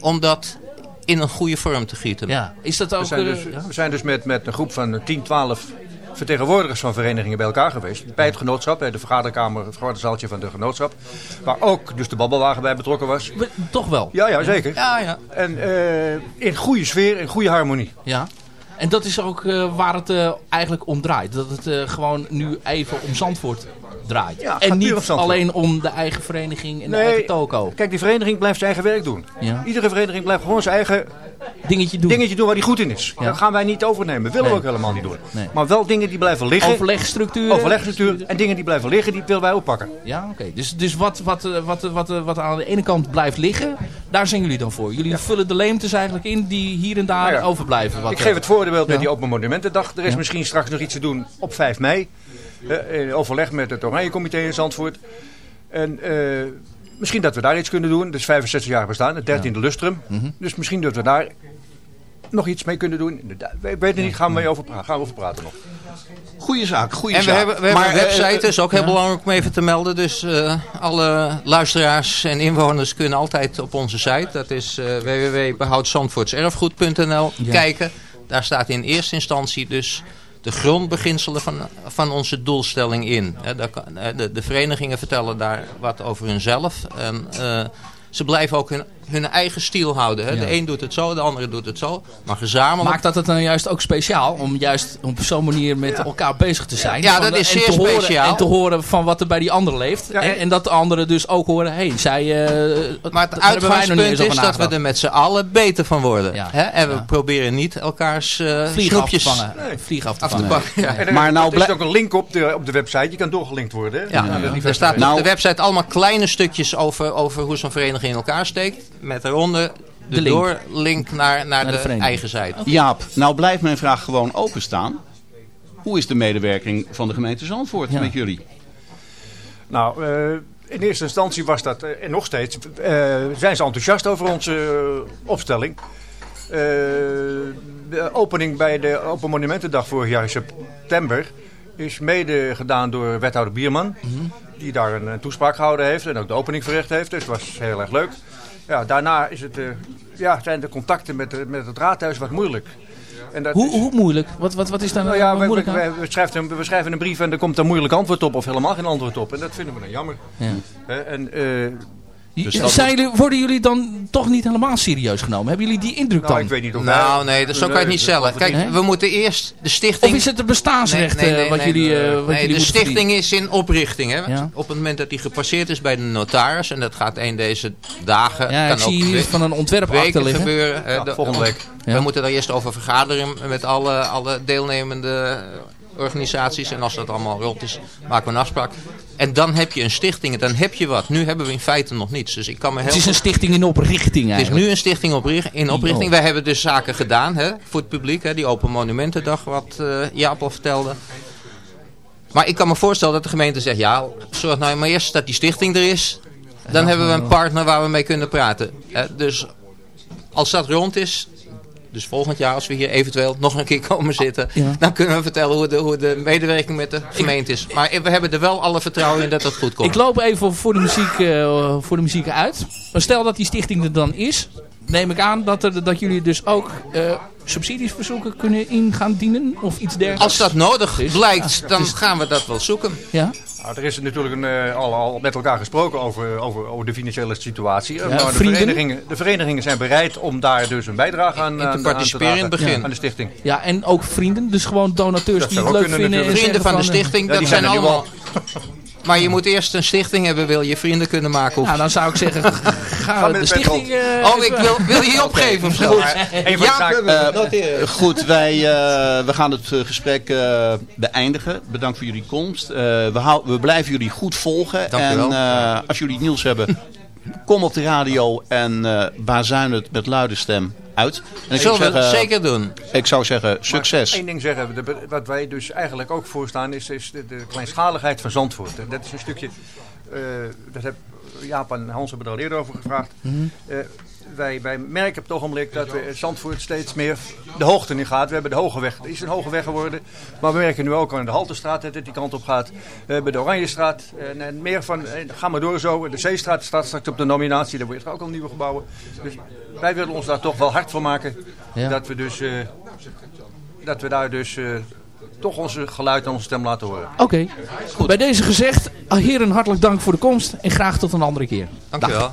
om dat in een goede vorm te gieten. Ja. Is dat ook... We zijn eh, dus, ja? we zijn dus met, met een groep van 10, 12 vertegenwoordigers van verenigingen bij elkaar geweest. Bij het genootschap, bij de vergaderkamer, het vergaderzaaltje van de genootschap. Waar ook dus de babbelwagen bij betrokken was. Toch wel. Ja, ja, zeker. Ja, ja. En eh, in goede sfeer, in goede harmonie. Ja. En dat is ook eh, waar het eh, eigenlijk om draait. Dat het eh, gewoon nu even om Zandvoort draait. Ja, en niet alleen om de eigen vereniging en de eigen toko. Kijk, die vereniging blijft zijn eigen werk doen. Ja. Iedere vereniging blijft gewoon zijn eigen Dingetje doen. dingetje doen waar hij goed in is. Ja. Dat gaan wij niet overnemen. Willen Nee. we ook helemaal niet doen. Nee. Maar wel dingen die blijven liggen. Overlegstructuur. Overlegstructuur. En dingen die blijven liggen, die willen wij oppakken. Ja, oké. Dus, dus wat, wat, eh, wat, eh, wat, eh, wat aan de ene kant blijft liggen, daar zijn jullie dan voor. Jullie vullen de leemtes eigenlijk in die hier en daar Nou ja. overblijven. Wat, Ik geef het voorbeeld met die Open Monumentendag. Er is misschien straks nog iets te doen op 5 mei. In overleg met het Oranje Comité in Zandvoort. En misschien dat we daar iets kunnen doen. Dus 65 jaar bestaan, het 13e lustrum. Mhm. Dus misschien dat we daar nog iets mee kunnen doen. Weet het niet, gaan we, mee over, gaan we over praten nog. Goeie zaak, goede En we zaak. hebben, we hebben Maar, een website, eh, dat is ook heel ja. belangrijk om even te melden. Dus eh, alle luisteraars en inwoners kunnen altijd op onze site. Dat is eh www.behoudzandvoortserfgoed.nl Ja. kijken. Daar staat in eerste instantie dus de grondbeginselen van, van onze doelstelling in. De, verenigingen vertellen daar wat over hunzelf. En, eh, ze blijven ook hun, hun eigen stijl houden. Hè. Ja. De een doet het zo, de andere doet het zo. Maar gezamenlijk Maakt dat het dan juist ook speciaal om juist op zo'n manier met elkaar bezig te zijn? Ja, Van, dat eh, is zeer te horen- speciaal. En te horen van wat er bij die andere leeft. Ja, en, en- dat de anderen dus ook horen, hé, hey, zij... eh, Maar het uitgangspunt is dat we er met z'n allen beter van worden. Ja. Hè? En we proberen niet elkaars eh Vlieg af te snoepjes vangen. Vlieg af te af pakken. Maar nou er is ook een link op de, op de website. Je kan doorgelinkt worden. hè, Ja, er staat op Nou- de website allemaal kleine stukjes over, over hoe zo'n vereniging in elkaar steekt. Met daaronder de, De link. doorlink naar, naar, de eigen site. Jaap, nou blijft mijn vraag gewoon openstaan. Hoe is de medewerking van de gemeente Zandvoort Ja. met jullie? Nou, eh, in eerste instantie was dat, eh, en nog steeds, eh, zijn ze enthousiast over onze opstelling. Eh, de opening bij de Open Monumentendag vorig jaar in september is mede gedaan door wethouder Bierman. Die daar een, een toespraak gehouden heeft en ook de opening verricht heeft. Dus dat was heel erg leuk. Ja, daarna is het, eh, ja, zijn de contacten met, de- met het raadhuis wat moeilijk. En dat Hoe, is- hoe moeilijk? Wat, wat, wat is daar nou nou ja, we, moeilijk aan? we- we schrijven een, we schrijven een brief en er komt een moeilijk antwoord op of helemaal geen antwoord op. En dat vinden we dan jammer. Ja. En eh, Dus Zijn jullie, worden jullie dan toch niet helemaal serieus genomen? Hebben jullie die indruk Nou, dan? ik weet niet of Nou, nee, dat, zo kan je het niet stellen. Kijk, we moeten eerst de stichting... Of is het het bestaansrecht Nee, nee, eh, wat jullie, nee. eh, wat Nee, jullie de stichting verdienen? is in oprichting. Hè? Ja. Op het moment dat die gepasseerd is bij de notaris... en dat gaat een deze dagen... Ja, kan ik zie ook hier we- van een weken liggen. gebeuren. hè, Ja, de- volgende week. Ja. We moeten daar eerst over vergaderen met alle, alle deelnemende organisaties. En als dat allemaal rond is, maken we een afspraak. En dan heb je een stichting en dan heb je wat. Nu hebben we in feite nog niets. Dus ik kan me heel Het is een stichting in oprichting het is eigenlijk. nu een stichting in oprichting. Wij hebben dus zaken gedaan hè, voor het publiek. Hè, die Open Monumentendag, wat eh Jaap al vertelde. Maar ik kan me voorstellen dat de gemeente zegt... ja, zorg nou maar eerst dat die stichting er is. Dan hebben we een partner waar we mee kunnen praten. Hè, dus als dat rond is... Dus volgend jaar, als we hier eventueel nog een keer komen zitten... Ja. dan kunnen we vertellen hoe de, hoe de medewerking met de gemeente is. Maar we hebben er wel alle vertrouwen in dat dat goed komt. Ik loop even voor de muziek, eh, voor de muziek uit. Maar stel dat die stichting er dan is, neem ik aan dat, er, dat jullie dus ook eh, subsidiesverzoeken kunnen in gaan dienen of iets dergelijks. Als dat nodig Is- blijkt, ja, dan is- gaan we dat wel zoeken. Ja? Nou, er is natuurlijk een, eh, al, al met elkaar gesproken over, over, over de financiële situatie. Eh, Ja, maar de verenigingen, de verenigingen zijn bereid om daar dus een bijdrage aan, In te aan- aan participeren in het begin. Aan de stichting. ja, en ook vrienden, dus gewoon donateurs Dat die het ook leuk kunnen vinden. en Vrienden van de stichting, Ja, dat die zijn zijn nu allemaal... Maar je moet eerst een stichting hebben, wil je vrienden kunnen maken. Of... Nou, dan zou ik zeggen, [laughs] ga de stichting... eh, oh, ik wil, wil je [laughs] opgeven? Een van de Ja, Eh, goed, wij eh, we gaan het gesprek eh, beëindigen. Bedankt voor jullie komst. Eh, we, hou- we blijven jullie goed volgen. Dank en wel. eh, als jullie nieuws hebben, kom op de radio en eh bazuin het met luide stem uit. En ik zou zullen we zeggen, zeker doen. ik zou zeggen succes. Eén ding zeggen, de- wat wij dus eigenlijk ook voorstaan is, is de, de kleinschaligheid van Zandvoort. En dat is een stukje, eh, dat heb Jaap en Hans hebben er al eerder over gevraagd. Eh, wij, wij merken op het ogenblik dat we Zandvoort steeds meer de hoogte in gaat. We hebben de Hoge Weg, het is een Hoge Weg geworden. Maar we merken nu ook aan de Haltestraat dat het die kant op gaat. We hebben de Oranjestraat en, en meer van, eh, ga maar door zo. De Zeestraat staat straks op de nominatie, daar wordt ook al nieuwe gebouwen. Dus wij willen ons daar toch wel hard voor maken. Ja. Dat we dus... eh, dat we daar dus eh, toch onze geluid en onze stem laten horen. Oké, bij deze gezegd, heren hartelijk dank voor de komst en graag tot een andere keer. Dank je wel.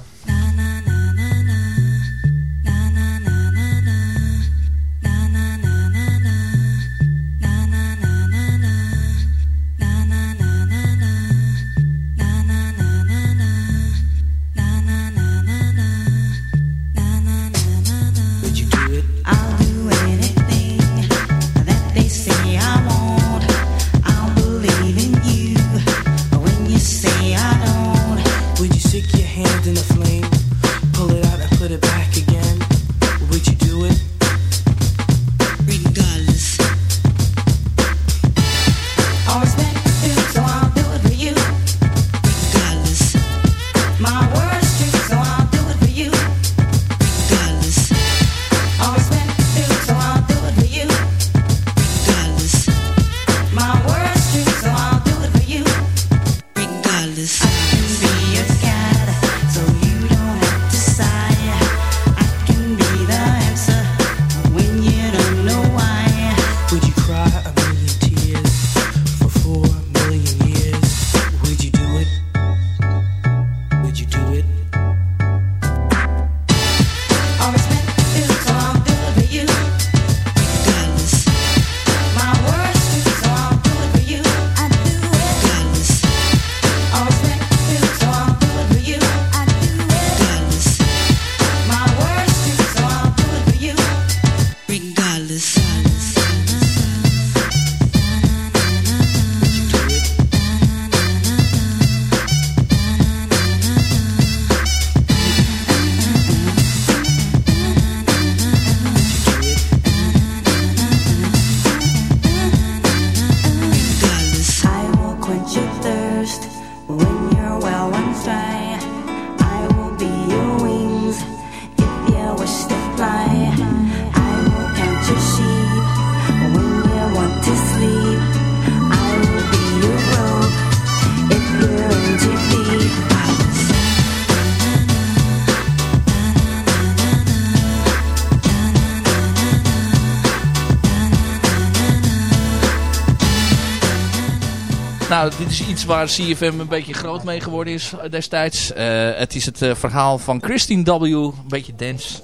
Iets waar CFM een beetje groot mee geworden is eh, destijds. Eh, het is het eh, verhaal van Christine W. Een beetje dance.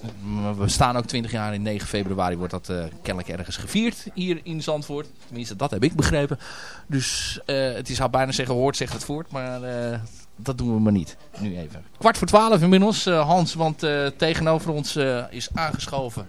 We staan ook 20 jaar in 9 februari wordt dat kennelijk ergens gevierd hier in Zandvoort. Tenminste, dat heb ik begrepen. Dus het is zou bijna zeggen hoort zegt het voort, maar dat doen we maar niet. Nu even. Kwart voor twaalf inmiddels, Hans, want tegenover ons is aangeschoven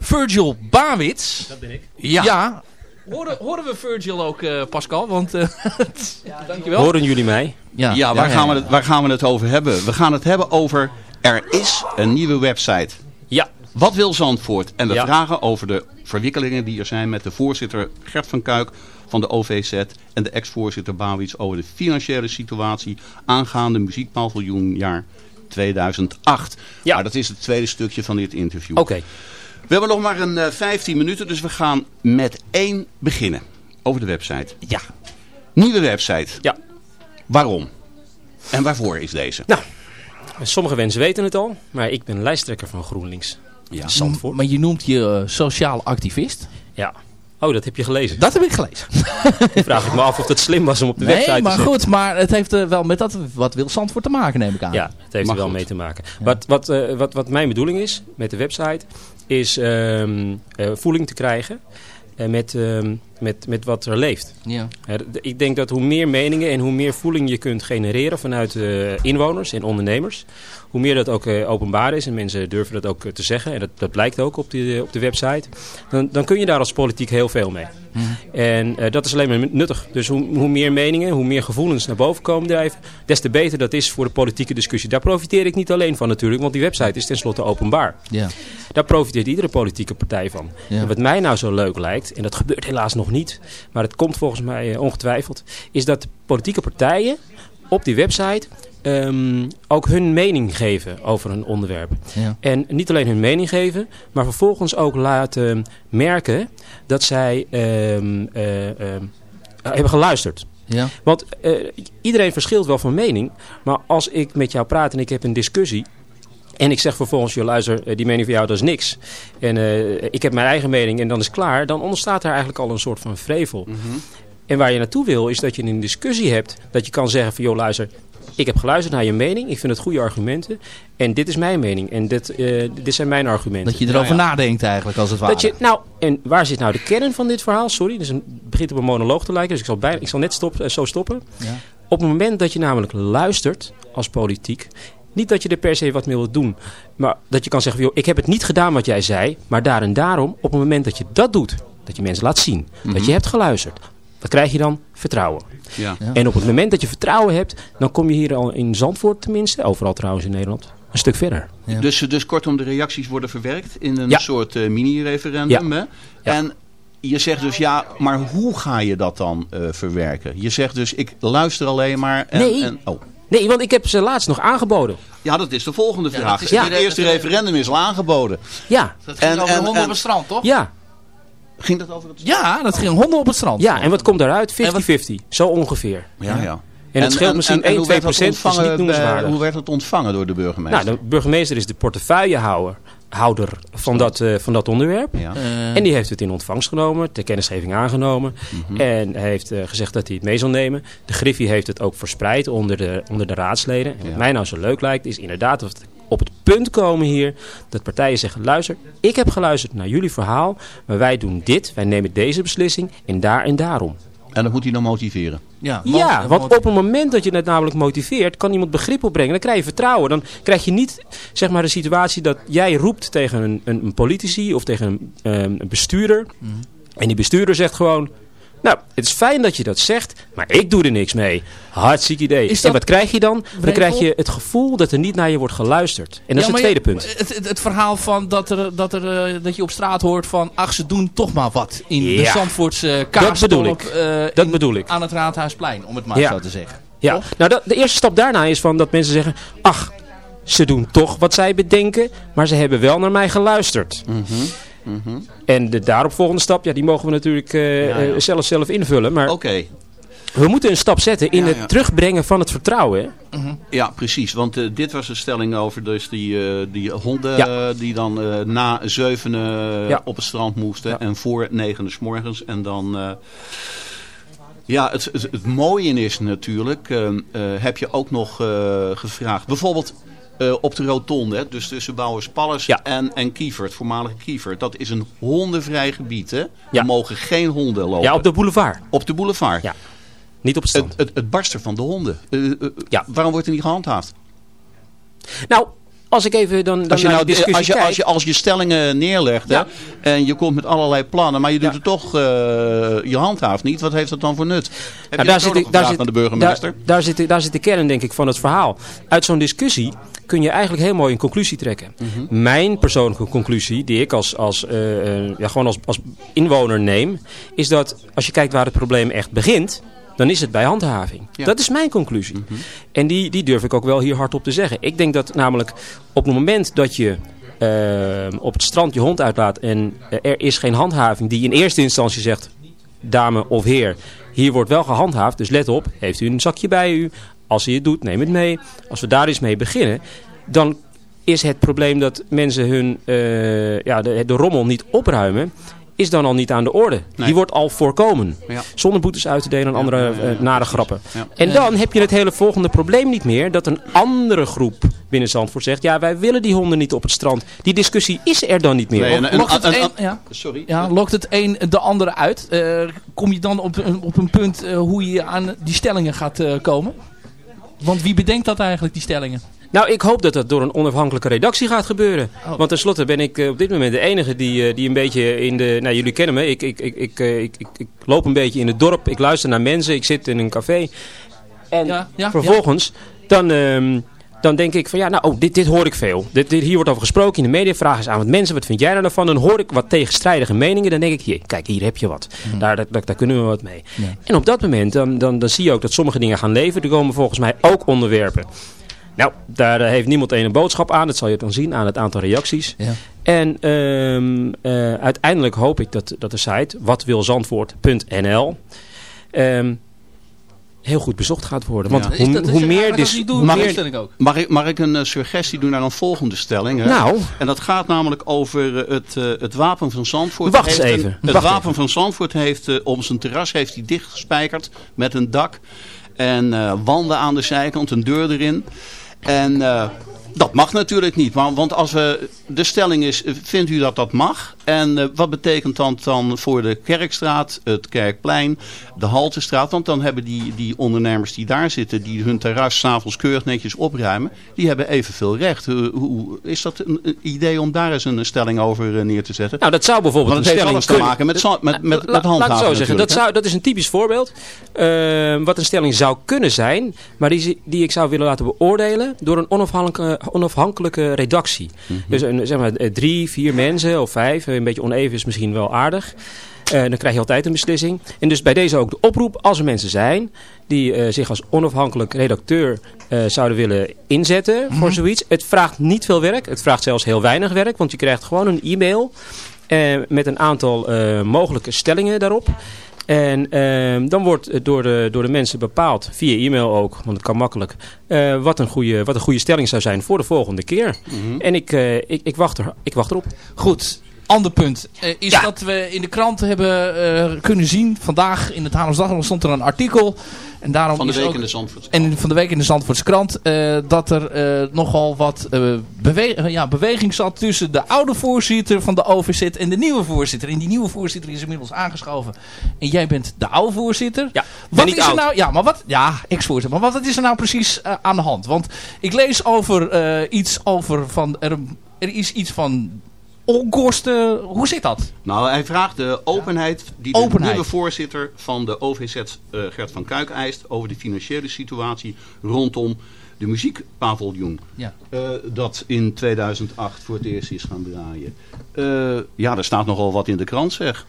Virgil Bawits. Dat ben ik. Ja. Horen, horen we Virgil ook, eh, Pascal? Want, eh [laughs] dankjewel. Horen jullie mij? Ja, waar, Gaan we het, waar gaan we het over hebben? We gaan het hebben over er is een nieuwe website. Ja. Wat wil Zandvoort? En we Ja. vragen over de verwikkelingen die er zijn met de voorzitter Gert van Kuik van de OVZ en de ex-voorzitter Bawits over de financiële situatie aangaande muziekpaviljoenjaar 2008. Ja. Maar dat is het tweede stukje van dit interview. Oké. We hebben nog maar een eh, 15 minuten, dus we gaan met één beginnen. Over de website. Ja. Nieuwe website. Ja. Waarom? En waarvoor is deze? Nou, sommige mensen weten het al, maar ik ben lijsttrekker van GroenLinks. Ja. Zandvoort. Maar je noemt je eh, sociaal activist. Ja. Oh, dat heb je gelezen. Dat heb ik gelezen. [laughs] Dan vraag ik me af of het slim was om op de nee, website maar te zetten. goed, maar het heeft eh, wel met dat wat wil Zandvoort te maken, neem ik aan. Ja, het heeft Maar er wel goed. mee te maken. Wat, wat, eh, wat, wat mijn bedoeling is met de website, is ehm, eh, voeling te krijgen eh, met, ehm, met, met wat er leeft. Ja. D- Ik denk dat hoe meer meningen en hoe meer voeling je kunt genereren vanuit eh, inwoners en ondernemers, hoe meer dat ook eh, openbaar is en mensen durven dat ook eh, te zeggen, en dat, dat blijkt ook op, die, op de website, dan, dan kun je daar als politiek heel veel mee. En eh, dat is alleen maar nuttig. Dus hoe, hoe meer meningen, hoe meer gevoelens naar boven komen drijven, des te beter dat is voor de politieke discussie. Daar profiteer ik niet alleen van natuurlijk, want die website is tenslotte openbaar. Ja. Daar profiteert iedere politieke partij van. En wat mij nou zo leuk lijkt, en dat gebeurt helaas nog niet, maar het komt volgens mij eh, ongetwijfeld, is dat politieke partijen op die website ehm, ook hun mening geven over een onderwerp. Ja. En niet alleen hun mening geven, maar vervolgens ook laten merken dat zij ehm, eh, ehm, hebben geluisterd. Ja. Want eh, iedereen verschilt wel van mening. Maar als ik met jou praat en ik heb een discussie. En ik zeg vervolgens, joh luister, eh, die mening van jou dat is niks. En eh, ik heb mijn eigen mening en dan is klaar. Dan ontstaat er eigenlijk al een soort van vrevel. En waar je naartoe wil is dat je een discussie hebt. Dat je kan zeggen van, joh luister, ik heb geluisterd naar je mening. Ik vind het goede argumenten. En dit is mijn mening. En dit, eh, dit zijn mijn argumenten. Dat je erover nadenkt eigenlijk, als het ware. Dat je, nou, en waar zit nou de kern van dit verhaal? Sorry, dus het begint op een monoloog te lijken, dus ik zal, bijna, ik zal net stop, eh, zo stoppen. Ja. Op het moment dat je namelijk luistert als politiek, niet dat je er per se wat mee wilt doen, maar dat je kan zeggen, van, joh, ik heb het niet gedaan wat jij zei, maar daar en daarom, op het moment dat je dat doet, dat je mensen laat zien, dat je hebt geluisterd, wat krijg je dan? Vertrouwen. Ja. Ja. En op het moment dat je vertrouwen hebt, dan kom je hier al in Zandvoort tenminste, overal trouwens in Nederland, een stuk verder. Ja. Dus, dus kortom, de reacties worden verwerkt in een Ja. soort eh, mini-referendum. hè? Ja. En je zegt dus ja, maar hoe ga je dat dan eh, verwerken? Je zegt dus ik luister alleen maar. En, Nee. En, oh. Nee, want ik heb ze laatst nog aangeboden. Ja, dat is de volgende vraag. de- het eerste referendum is al aangeboden. Ja, Dat ging En- over en- op het strand, toch? ja, Ging dat over het... Ja, dat ging honden op het strand. ja. En wat komt daaruit? 50-50. En wat- Zo ongeveer. Ja, ja. En het scheelt misschien 1, hoe 2 werd dat procent. is ontvangen niet bij- noemenswaardig. Hoe werd het ontvangen door de burgemeester? Nou, de burgemeester is de portefeuillehouder houder van, dat, eh, van dat onderwerp. ja. Eh, En die heeft het in ontvangst genomen, ter kennisgeving aangenomen. Mhm. En heeft eh, gezegd dat hij het mee zal nemen. De Griffie heeft het ook verspreid onder de, onder de raadsleden. En wat Ja. mij nou zo leuk lijkt, is inderdaad dat we op het punt komen hier... dat partijen zeggen, luister, ik heb geluisterd naar jullie verhaal... maar wij doen dit, wij nemen deze beslissing en daar en daarom. En dat moet hij dan motiveren. ja, Ja, want op het moment dat je het namelijk motiveert, kan iemand begrip opbrengen. Dan krijg je vertrouwen. Dan krijg je niet zeg maar, de situatie dat jij roept tegen een, een, een politici of tegen een, ehm, een bestuurder. En die bestuurder zegt gewoon... Nou, het is fijn dat je dat zegt, maar ik doe er niks mee. Hartstikke idee. Dat En wat krijg je dan? Dan krijg je het gevoel dat er niet naar je wordt geluisterd. En dat Ja, is het tweede je- punt. Het, het, het verhaal van dat, er, dat, er, eh, dat je op straat hoort van... ach, ze doen toch maar wat in de. Zandvoortse Dat bedoel ik. eh, Dat in- bedoel ik. aan het Raadhuisplein, om het maar Ja. zo te zeggen. Ja, nou dat, de eerste stap daarna is van dat mensen zeggen... Ach, ze doen toch wat zij bedenken, maar ze hebben wel naar mij geluisterd. En de daaropvolgende stap, ja, die mogen we natuurlijk eh, Ja, ja. eh, zelf, zelf invullen. Maar Oké, we moeten een stap zetten in Ja, het terugbrengen van het vertrouwen. hè. ja precies. Want eh, dit was een stelling over dus die, die honden die dan na zevenen op het strand moesten. En voor negenen s morgens. En dan... Ja, het, het, het mooie is natuurlijk, heb je ook nog gevraagd, bijvoorbeeld eh, op de rotonde, dus tussen Bouwers Ja. en, en Kievert, het voormalige Kievert. Dat is een hondenvrij gebied, hè? Ja. Er mogen geen honden lopen. Ja, op de boulevard. Op de boulevard. Ja. Niet op het strand. Het, het, het barsten van de honden. Eh, eh, Ja. Waarom wordt er niet gehandhaafd? Nou, als ik even dan, dan Als je, nou, discussie als, je, als, je, als je stellingen neerlegt hè, en je komt met allerlei plannen, maar je doet Ja. het toch, eh, je handhaaft niet, wat heeft dat dan voor nut? Heb Nou, je daar zit, ik- daar, zit, aan de burgemeester? Daar, daar, zit, daar zit de kern denk ik van het verhaal. Uit zo'n discussie kun je eigenlijk heel mooi een conclusie trekken. Mhm. Mijn persoonlijke conclusie, die ik als, als, eh, eh, ja, gewoon als, als inwoner neem, is dat als je kijkt waar het probleem echt begint, dan is het bij handhaving. Ja. Mhm. Dat is mijn conclusie. En die, die durf ik ook wel hier hardop te zeggen. Ik denk dat namelijk op het moment dat je eh, op het strand je hond uitlaat en eh, er is geen handhaving die in eerste instantie zegt, dame of heer, hier wordt wel gehandhaafd, dus let op, heeft u een zakje bij u? Als u het doet, neem het mee. Als we daar eens mee beginnen, dan is het probleem dat mensen hun, eh, ja, de, de rommel niet opruimen, is dan al niet aan de orde. Nee. Die wordt al voorkomen. Ja. Zonder boetes uit te delen en andere ja, ja, eh, nare grappen. Ja. En dan heb je het hele volgende probleem niet meer. Dat een andere groep binnen Zandvoort zegt... ja, wij willen die honden niet op het strand. Die discussie is er dan niet meer. Nee, en- en- Lokt het en- een, ja, Sorry? ja, lokt het een de andere uit? Eh, kom je dan op, een- op een punt eh, hoe je aan die stellingen gaat komen? Want wie bedenkt dat eigenlijk, die stellingen? Nou, ik hoop dat dat door een onafhankelijke redactie gaat gebeuren. Oh. Want tenslotte ben ik eh, op dit moment de enige die, eh, die een beetje in de... Nou, jullie kennen me. Ik, ik, ik, ik, eh, ik, ik, ik loop een beetje in het dorp. Ik luister naar mensen. Ik zit in een café. En Ja, ja, vervolgens, dan, ehm, dan denk ik van ja, nou, oh, dit, dit hoor ik veel. Dit, dit, hier wordt over gesproken in de media. Vragen eens aan wat mensen, wat vind jij nou van? Dan hoor ik wat tegenstrijdige meningen. Dan denk ik, hier, kijk, hier heb je wat. Daar, daar, daar, daar kunnen we wat mee. En op dat moment, dan, dan, dan zie je ook dat sommige dingen gaan leven. Er komen volgens mij ook onderwerpen. Nou, daar eh, heeft niemand een boodschap aan. Dat zal je dan zien aan het aantal reacties. Ja. En ehm, eh, uiteindelijk hoop ik dat, dat de site watwilzandvoort.nl ehm, heel goed bezocht gaat worden. Want Ja. Hoe, dat- hoe ja, meer... doen, dat stel ik ook. Mag ik, mag ik een eh, suggestie doen naar een volgende stelling? Hè? Nou, En dat gaat namelijk over het, het wapen van Zandvoort. Wacht eens een- even, het wacht wapen even. van Zandvoort heeft op zijn terras heeft hij dichtgespijkerd met een dak. En eh, wanden aan de zijkant, een deur erin. En eh, dat mag natuurlijk niet. Maar, want als we, de stelling is, eh, vindt u dat dat mag? En eh, wat betekent dat dan voor de Kerkstraat, het Kerkplein, de Haltestraat? Want dan hebben die, die ondernemers die daar zitten, die hun terras s'avonds keurig netjes opruimen, die hebben evenveel recht. Hoe, hoe, is dat een, idee om daar eens een stelling over eh, neer te zetten? nou, dat zou bijvoorbeeld Want het een heeft stelling alles te kunnen- maken met, met, met, handhaven Laat ik het zo zeggen. Dat, zou, dat is een typisch voorbeeld. eh, wat een stelling zou kunnen zijn. Maar die, die ik zou willen laten beoordelen door een onafhankelijke, onafhankelijke redactie. Mhm. Dus een, zeg maar, eh, drie, vier mensen of vijf. Een beetje oneven is misschien wel aardig. Eh, dan krijg je altijd een beslissing. En dus bij deze ook de oproep. Als er mensen zijn die eh, zich als onafhankelijk redacteur eh, zouden willen inzetten voor zoiets. Het vraagt niet veel werk. Het vraagt zelfs heel weinig werk. Want je krijgt gewoon een e-mail met een aantal mogelijke stellingen daarop. En ehm, dan wordt het door de, door de mensen bepaald, via e-mail ook, want het kan makkelijk, wat, een goede, wat een goede stelling zou zijn voor de volgende keer. Mhm. En ik, ik, ik, wacht er, ik wacht erop. Goed, ander punt. Eh, is Ja. dat we in de krant hebben eh, kunnen zien. Vandaag in het Haarlems Dagblad stond er een artikel. En daarom Van de is week ook, in de Zandvoort. en van de week in de Zandvoortse krant. eh, dat er eh, nogal wat bewe ja, beweging zat tussen de oude voorzitter van de OVZ en de nieuwe voorzitter. En die nieuwe voorzitter is inmiddels aangeschoven. En jij bent de oude voorzitter. Ja, Wat is er oud. nou? Ja, maar wat? Ja, ex-voorzitter. Maar wat is er nou precies aan de hand? Want ik lees over eh, iets over van er, er is iets van onkosten. Hoe zit dat? Nou, hij vraagt de openheid die de Openheid. nieuwe voorzitter van de OVZ, eh, Gert van Kuik, eist over de financiële situatie rondom de muziekpaviljoen. Ja. Eh, dat in 2008 voor het eerst is gaan draaien. Eh, ja, er staat nogal wat in de krant, zeg.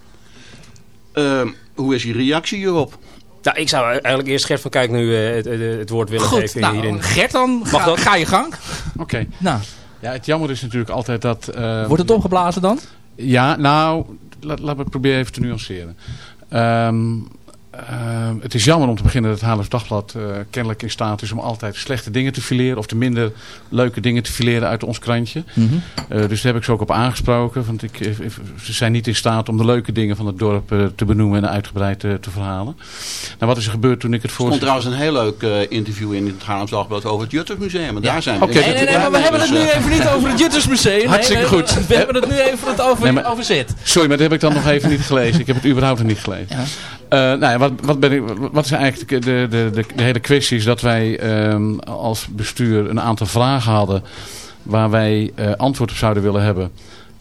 Eh, hoe is je reactie hierop? Nou, ik zou eigenlijk eerst Gert van Kijk nu eh, het, het, woord willen Goed, geven nou, hierin. Gert dan, Mag ga, dat? ga je gang. Oké. Nou, Ja, het jammer is natuurlijk altijd dat... eh, wordt het opgeblazen dan? Ja, nou, laat, laat me proberen even te nuanceren. Ehm, Eh, het is jammer om te beginnen dat het Haarlems Dagblad eh, kennelijk in staat is om altijd slechte dingen te fileren. Of de minder leuke dingen te fileren uit ons krantje. Mhm. Eh, dus daar heb ik ze ook op aangesproken. Want ik, ik- ze zijn niet in staat om de leuke dingen van het dorp eh, te benoemen en uitgebreid eh, te verhalen. Nou, wat is er gebeurd toen ik het Er stond trouwens een heel leuk eh, interview in het Haarlems Dagblad over het Juttersmuseum. En daar zijn we. Oké, Nee, nee, nee, maar we hebben het nu even niet over het Juttersmuseum. Hartstikke goed. We hebben het nu even over, Nee, maar- over zit. Sorry, maar dat heb ik dan nog even niet gelezen. Ik heb het überhaupt nog niet gelezen. Ja. Eh, nou ja, wat, wat, ben ik, wat is eigenlijk de, de, de, hele kwestie? Is dat wij ehm, als bestuur een aantal vragen hadden waar wij eh, antwoord op zouden willen hebben.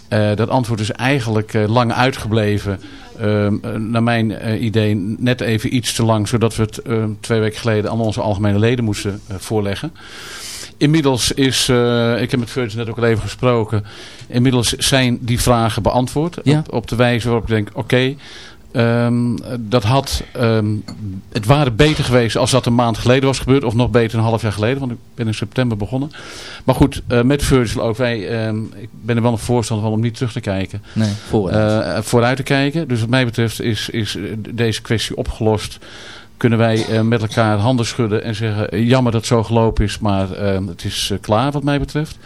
Eh, dat antwoord is eigenlijk eh, lang uitgebleven. Ehm, eh, naar mijn idee net even iets te lang. Zodat we het ehm, twee weken geleden aan onze algemene leden moesten voorleggen. Inmiddels is, ik heb met Virgin net ook al even gesproken. Inmiddels zijn die vragen beantwoord. Ja. Op, op de wijze waarop ik denk, oké. Ehm, dat had, ehm, het waren beter geweest als dat een maand geleden was gebeurd. Of nog beter een half jaar geleden. Want ik ben in september begonnen. Maar goed, eh, met Virgil ook. Wij, ehm, ik ben er wel een voorstander van om niet terug te kijken. Nee, vooruit. Eh, vooruit te kijken. Dus wat mij betreft is, is eh, deze kwestie opgelost. Kunnen wij eh, met elkaar handen schudden en zeggen... eh, jammer dat het zo gelopen is, maar eh, het is klaar wat mij betreft.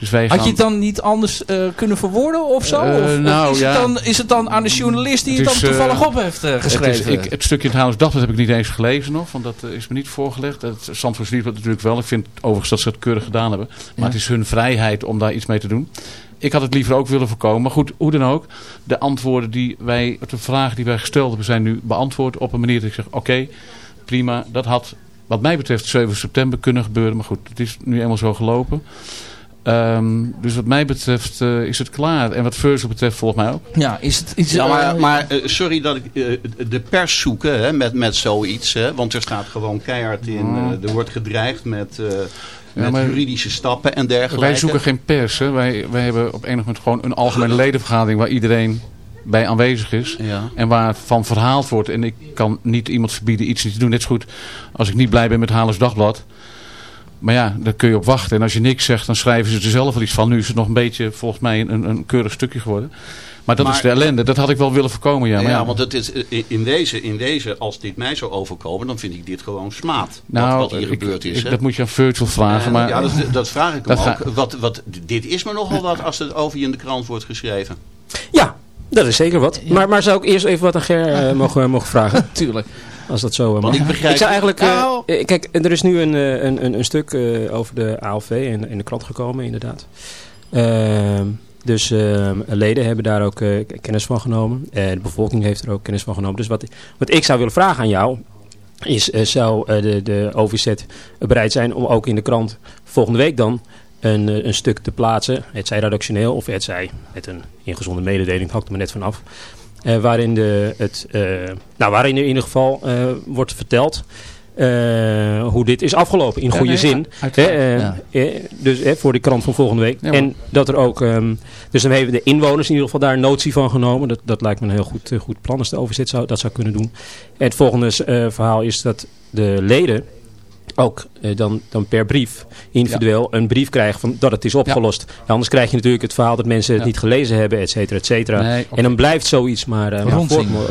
Dus wij Had gaan... je het dan niet anders kunnen verwoorden of zo? Of, of nou, is, ja. het dan, is het dan aan de journalist die het, is, dan toevallig op heeft eh, Het, geschreven? is, ik, het stukje in het Dagblad heb ik niet eens gelezen nog. Want dat is me niet voorgelegd. Het Zandvoorts Nieuwsblad natuurlijk wel. Ik vind overigens dat ze het keurig gedaan hebben. Maar Ja. het is hun vrijheid om daar iets mee te doen. Ik had het liever ook willen voorkomen. Maar goed, hoe dan ook. De antwoorden die wij, de vragen die wij gesteld hebben zijn nu beantwoord op een manier dat ik zeg, oké, prima. Dat had wat mij betreft 7 september kunnen gebeuren. Maar goed, het is nu eenmaal zo gelopen. Ehm, dus wat mij betreft eh, is het klaar. En wat Virgil betreft volgens mij ook. ja, is het... Is, Ja, maar, eh, maar eh, sorry dat ik de pers zoeken hè, met, met zoiets. Hè, want er staat gewoon keihard in. eh, er wordt gedreigd met, eh, met maar- juridische stappen en dergelijke. Wij zoeken geen pers. Hè. Wij, wij hebben op enig moment gewoon een algemene ledenvergadering waar iedereen bij aanwezig is. Ja. En waarvan verhaald wordt. En ik kan niet iemand verbieden iets niet te doen. Net zo goed als ik niet blij ben met Halens Dagblad. Maar ja, daar kun je op wachten. En als je niks zegt, dan schrijven ze er zelf wel iets van. Nu is het nog een beetje, volgens mij, een, een keurig stukje geworden. Maar dat Maar- is de ellende. Dat had ik wel willen voorkomen, ja. Ja, Maar ja, want het is, eh, in, deze, in deze, als dit mij zou overkomen, dan vind ik dit gewoon smaad. nou, wat, wat hier ik- gebeurd is. ik- dat moet je aan Virgil vragen. Eh, maar, ja, dat, dat vraag ik [laughs] hem ook. ga- Wat, wat, dit is me nogal wat als het over je in de krant wordt geschreven. Ja, dat is zeker wat. Maar, maar zou ik eerst even wat aan Ger eh, [laughs] mogen, mogen vragen? [laughs] Tuurlijk. Als dat zo Want mag. ik begrijp... zou eigenlijk... eh, Nou. kijk, er is nu een, eh, een, een, een stuk eh, over de ALV in, in de krant gekomen, inderdaad. Ehm, dus ehm, leden hebben daar ook eh, kennis van genomen. Eh, de bevolking heeft er ook kennis van genomen. Dus wat, wat ik zou willen vragen aan jou... is eh, zou de, de OVZ bereid zijn om ook in de krant volgende week dan... Een, een stuk te plaatsen, het zij redactioneel of het zij met een ingezonde mededeling, er maar net vanaf. Waarin, de, het, nou, waarin er in ieder geval wordt verteld eh, hoe dit is afgelopen. In Ja, goede nee, zin. Hè, eh, Ja. eh, dus eh, voor de krant van volgende week. Ja, en dat er ook... ehm, dus dan hebben de inwoners in ieder geval daar notie van genomen. Dat, dat lijkt me een heel goed, goed plan als de overzet zou, dat zou kunnen doen. En het volgende verhaal is dat de leden ook eh, dan, dan per brief individueel een brief krijgen van dat het is opgelost. Ja, anders krijg je natuurlijk het verhaal dat mensen het Ja. niet gelezen hebben, et cetera, et cetera. Nee. En dan blijft zoiets maar, eh,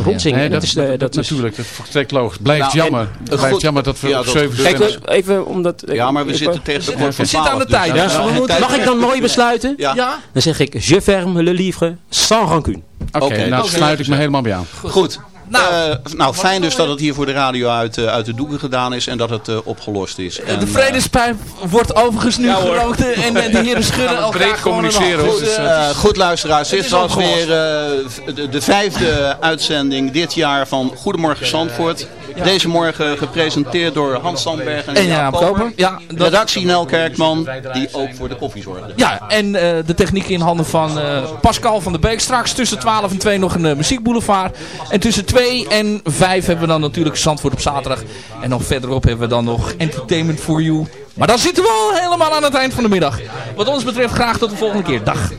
Rondzingen. Nee, dat, dat is, eh, dat, dat is natuurlijk. Dat is volstrekt logisch. Blijft Nou, jammer. Het blijft goed. jammer dat we Ja, op dat 7 gebeurt. september... Kijk, even omdat... Ja, maar we ik- zitten tegen de We zitten aan de 12, tijd, dus- dus Mag ik dan mooi besluiten? Ja. Ja? Dan zeg ik, je ferme le livre sans rancune. Oké, Oké, nou sluit ik me helemaal bij aan. Goed. Nou, Nou, nou fijn dus dat het hier voor de radio uit, eh, uit de doeken gedaan is en dat het eh, opgelost is. En, de eh, vredespijp wordt overigens nu Ja, gerookt en eh, de heren schudden elkaar breed communiceren. Dus, eh, Eh, goed luisteraars, dit is was weer eh, de, de vijfde uitzending dit jaar van Goedemorgen Zandvoort. Deze morgen gepresenteerd door Hans Sandberg en, en Jaap Koper. Ja, dat, Redactie Nel Kerkman, die ook voor de koffie zorgde. ja, en eh, de techniek in handen van eh, Pascal van der Beek. Straks tussen 12 en 2 nog een eh, muziekboulevard. En tussen 2 en 5 hebben we dan natuurlijk Zandvoort op zaterdag. En nog verderop hebben we dan nog Entertainment for You. Maar dan zitten we al helemaal aan het eind van de middag. Wat ons betreft graag tot de volgende keer. Dag.